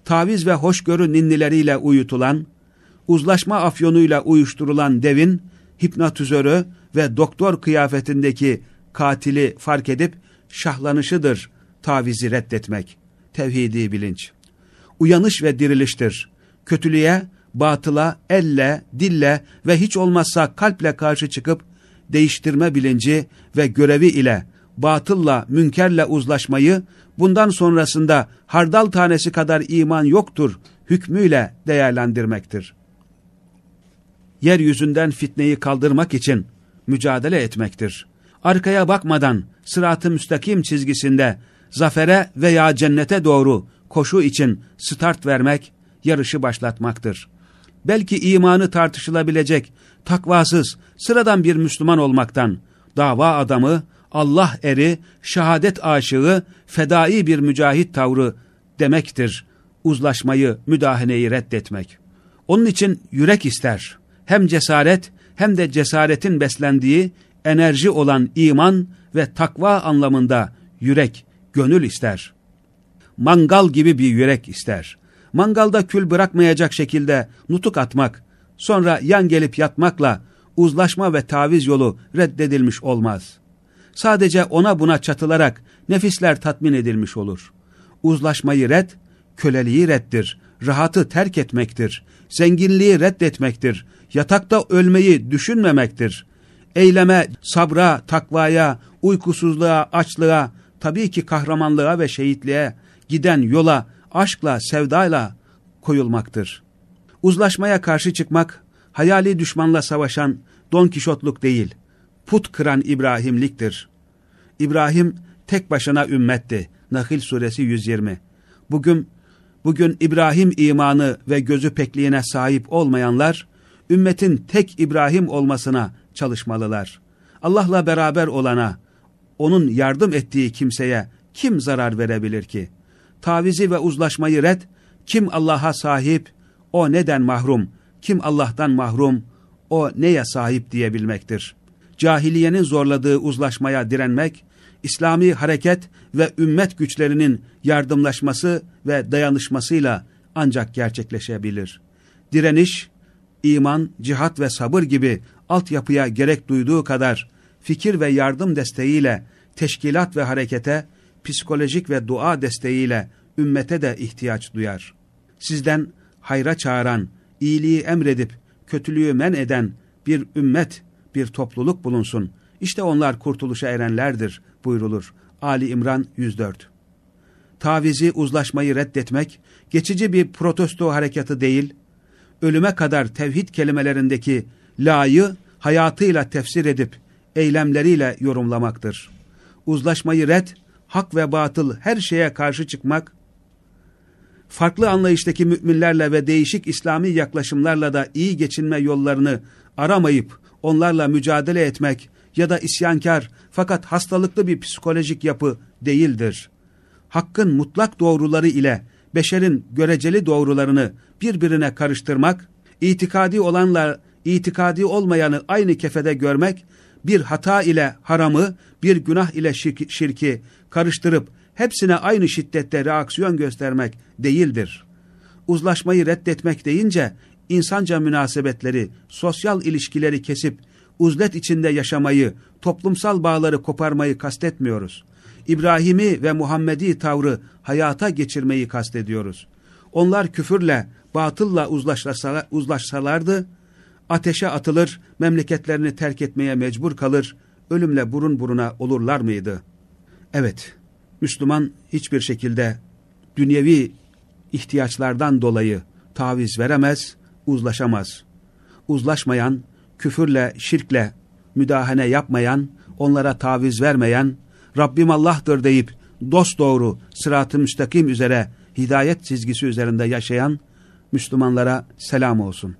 Taviz ve hoşgörü ninnileriyle uyutulan, uzlaşma afyonuyla uyuşturulan devin hipnotizörü ve doktor kıyafetindeki katili fark edip şahlanışıdır tavizi reddetmek. Tevhidi bilinç. Uyanış ve diriliştir. Kötülüğe, batıla, elle, dille ve hiç olmazsa kalple karşı çıkıp değiştirme bilinci ve görevi ile batılla, münkerle uzlaşmayı bundan sonrasında hardal tanesi kadar iman yoktur hükmüyle değerlendirmektir. Yeryüzünden fitneyi kaldırmak için mücadele etmektir. Arkaya bakmadan sırat-ı müstakim çizgisinde zafere veya cennete doğru koşu için start vermek, yarışı başlatmaktır. Belki imanı tartışılabilecek, takvasız, sıradan bir Müslüman olmaktan, dava adamı, Allah eri, şehadet aşığı, fedai bir mücahit tavrı demektir. Uzlaşmayı, müdahaneyi reddetmek. Onun için yürek ister. Hem cesaret hem de cesaretin beslendiği enerji olan iman ve takva anlamında yürek, gönül ister. Mangal gibi bir yürek ister. Mangalda kül bırakmayacak şekilde nutuk atmak, sonra yan gelip yatmakla uzlaşma ve taviz yolu reddedilmiş olmaz. Sadece ona buna çatılarak nefisler tatmin edilmiş olur. Uzlaşmayı red, köleliği reddir, rahatı terk etmektir, zenginliği reddetmektir, yatakta ölmeyi düşünmemektir. Eyleme, sabra, takvaya, uykusuzluğa, açlığa, tabii ki kahramanlığa ve şehitliğe giden yola aşkla, sevdayla koyulmaktır. Uzlaşmaya karşı çıkmak, hayali düşmanla savaşan Don Kişotluk değil, put kıran İbrahimliktir. İbrahim tek başına ümmetti. Nahil suresi 120. Bugün, bugün İbrahim imanı ve gözü pekliğine sahip olmayanlar, ümmetin tek İbrahim olmasına çalışmalılar. Allah'la beraber olana, onun yardım ettiği kimseye kim zarar verebilir ki? Tavizi ve uzlaşmayı red, kim Allah'a sahip, o neden mahrum, kim Allah'tan mahrum, o neye sahip diyebilmektir. Cahiliyenin zorladığı uzlaşmaya direnmek, İslami hareket ve ümmet güçlerinin yardımlaşması ve dayanışmasıyla ancak gerçekleşebilir. Direniş, iman, cihat ve sabır gibi altyapıya gerek duyduğu kadar fikir ve yardım desteğiyle teşkilat ve harekete, psikolojik ve dua desteğiyle ümmete de ihtiyaç duyar. Sizden hayra çağıran, iyiliği emredip kötülüğü men eden bir ümmet, bir topluluk bulunsun. İşte onlar kurtuluşa erenlerdir buyrulur. Ali İmran 104 Tavizi, uzlaşmayı reddetmek, geçici bir protesto harekatı değil, ölüme kadar tevhid kelimelerindeki la'yı hayatıyla tefsir edip eylemleriyle yorumlamaktır. Uzlaşmayı red, hak ve batıl her şeye karşı çıkmak, farklı anlayıştaki müminlerle ve değişik İslami yaklaşımlarla da iyi geçinme yollarını aramayıp onlarla mücadele etmek ya da isyankar fakat hastalıklı bir psikolojik yapı değildir. Hakkın mutlak doğruları ile beşerin göreceli doğrularını birbirine karıştırmak, itikadi olanla itikadi olmayanı aynı kefede görmek, bir hata ile haramı, bir günah ile şirki karıştırıp hepsine aynı şiddette reaksiyon göstermek değildir. Uzlaşmayı reddetmek deyince insanca münasebetleri, sosyal ilişkileri kesip uzlet içinde yaşamayı, toplumsal bağları koparmayı kastetmiyoruz. İbrahim'i ve Muhammedi tavrı hayata geçirmeyi kastediyoruz. Onlar küfürle, batılla uzlaşsalardı, ateşe atılır, memleketlerini terk etmeye mecbur kalır, ölümle burun buruna olurlar mıydı? Evet, Müslüman hiçbir şekilde dünyevi ihtiyaçlardan dolayı taviz veremez, uzlaşamaz. Uzlaşmayan, küfürle, şirkle müdahale yapmayan, onlara taviz vermeyen, Rabbim Allah'tır deyip dost doğru sırat-ı müstakim üzere hidayet çizgisi üzerinde yaşayan Müslümanlara selam olsun.